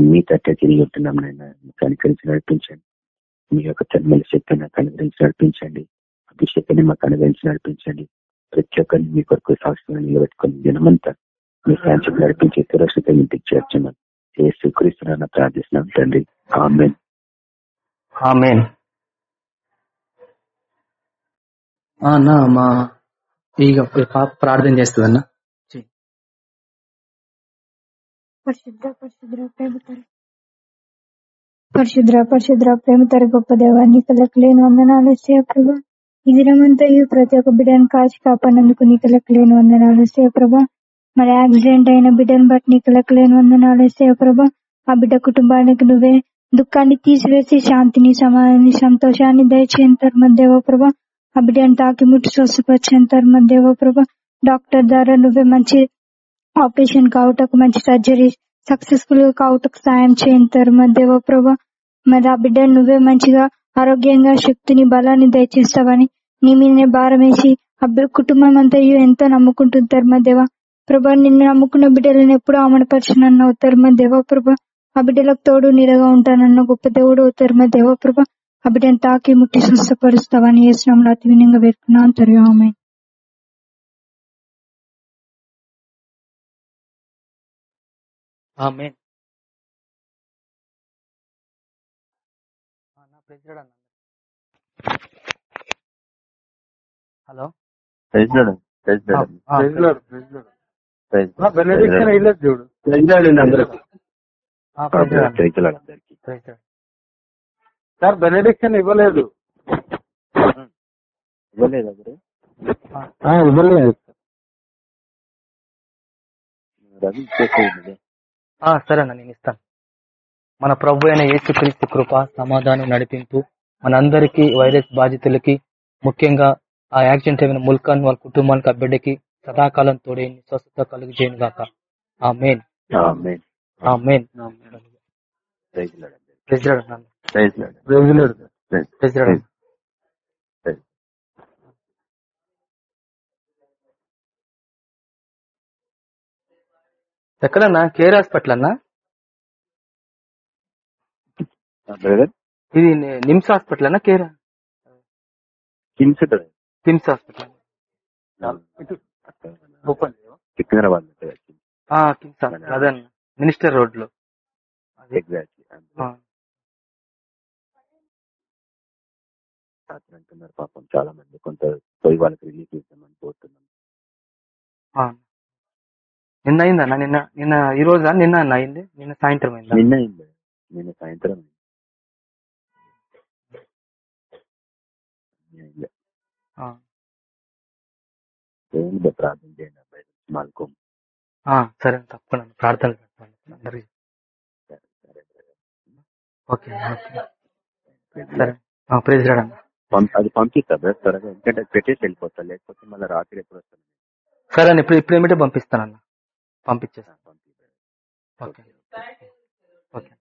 మీ తట్టే తిరిగి ఉంటున్నాం నైనా కనుకరించి నడిపించండి. మీ యొక్క తన్మల శక్తిని నాకు అనుగ్రహించి నడిపించండి. అభిషేకాన్ని మాకు అనుగ్రహించి నడిపించండి. ప్రతి ఒక్కరిని మీ కొరకు సాక్షిగా నిలబెట్టుకుని దినమంతా మీ శాంతి నడిపించి సురక్షిత ఇంటికి చేర్చమని ఏ స్వీకరిస్తున్నా ప్రార్థిస్తున్నాం తండ్రి. ఆమెన్. ఆమెన్. అన్నా మా ఇక ప్రార్థన చేస్తుంది అన్న పరిశుద్ర పరిశుద్ర ప్రేమతర పరిశుద్ర పరిశుద్ర ప్రేమతర గొప్ప దేవాన్ని కలకలేని వందనాలు ప్రభా. ఈ దినమంతయు ప్రతి ఒక్క బిడ్డను కాచి కాపాడినందుకు నీ కలకు వందనాలు ప్రభా. మరి యాక్సిడెంట్ అయిన బిడ్డను బట్టి నీ కలకు లేని వందనాలు ప్రభా. ఆ బిడ్డ కుటుంబానికి నువ్వే దుఃఖాన్ని తీసివేసి శాంతిని సమాధాన్ని సంతోషాన్ని దయచేయంతారు దేవ దేవప్రభ ఆ బిడ్డను తాకి ముట్టి స్వస్థపరిచేంతారు దేవ డాక్టర్ ద్వారా నువ్వే మంచి ఆపరేషన్ కావటకు మంచి సర్జరీ సక్సెస్ఫుల్గా కావటకు సాయం చేయంతారు మా దేవ ప్రభా మరి ఆ బిడ్డ నువ్వే మంచిగా ఆరోగ్యంగా శక్తిని బలాన్ని దయచేస్తావని నీ మీదనే భారం వేసి ఆ కుటుంబం అంతా ఎంతో నమ్ముకుంటుంటారు మా దేవ. ప్రభా నిన్ను నమ్ముకున్న బిడ్డలను ఎప్పుడు ఆమడపరచనన్న అవుతారు మా దేవ ఆ బిడ్డలకు తోడు నీడగా ఉంటానన్న గొప్ప దేవుడు అవుతారు మా దేవ ఆ బిడ్డను తాకి ముట్టి స్వస్థపరుస్తావని వేసినాం అతి వినంగా పెట్టుకున్నాం తరుగు ఆమె చూడు. లార్డ్ అందరికీ. సార్ బెనడిక్షన్ ఇవ్వలేదు. ఇవ్వలేదా ఇవ్వలేదు. రవి ఇచ్చేసేయండి ఆ, సరే అన్న నేను ఇస్తాను. మన ప్రభు అయిన యేసుక్రీస్తు కృప సమాధానం నడిపింపు మనందరికీ వైరస్ బాధితులకి ముఖ్యంగా ఆ యాక్సిడెంట్ అయిన ముల్కాన్ వాళ్ళ కుటుంబానికి ఆ బిడ్డకి సదాకాలం తోడే స్వస్థత కలుగు చేయను గాక ఆ మెయిన్. ఆ. ప్రెసిడెంట్. ప్రెసిడెంట్ ఎక్కడన్నా కేర్ హాస్పిటల్ అన్నా బ్రదర్? ఇది నిమ్స్ హాస్పిటల్ అన్నా care KIMS. KIMS hospital. Secunderabad KIMS. Hospital అదే మినిస్టర్ రోడ్లో ఎగ్జాక్ట్లీ అంటున్నారు పాపం చాలా మంది కొంత పోయి వాళ్ళకి రిలీఫ్ ఇద్దామని పోతున్నాం. ఆ. నిన్న అయిందన్న నిన్న నిన్న ఈ రోజా నిన్న అన్న అయింది? నిన్న సాయంత్రం అయిందా? నిన్న అయింది. నిన్న సాయంత్రం అయింది. అయింది. దేవుని ప్రార్థన చేయండి అబ్బాయి మాల్కోమ్. ఆ, సరే తప్పకుండా ప్రార్థన అందరికీ. ఓకే సరే ప్రెసిడెంట్ అన్న. పం- అది పంపిస్తా బ్రదర్ త్వరగా. ఎందుకంటే పెట్టేసి వెళ్ళిపోతా లేకపోతే మళ్ళీ రాత్రి ఎప్పుడు వస్తాను సరే ఇప్పుడు ఇప్పుడు ఏమిటో పంపిస్తానన్న పంపించేస్తాను. ఓకే. ఓకే.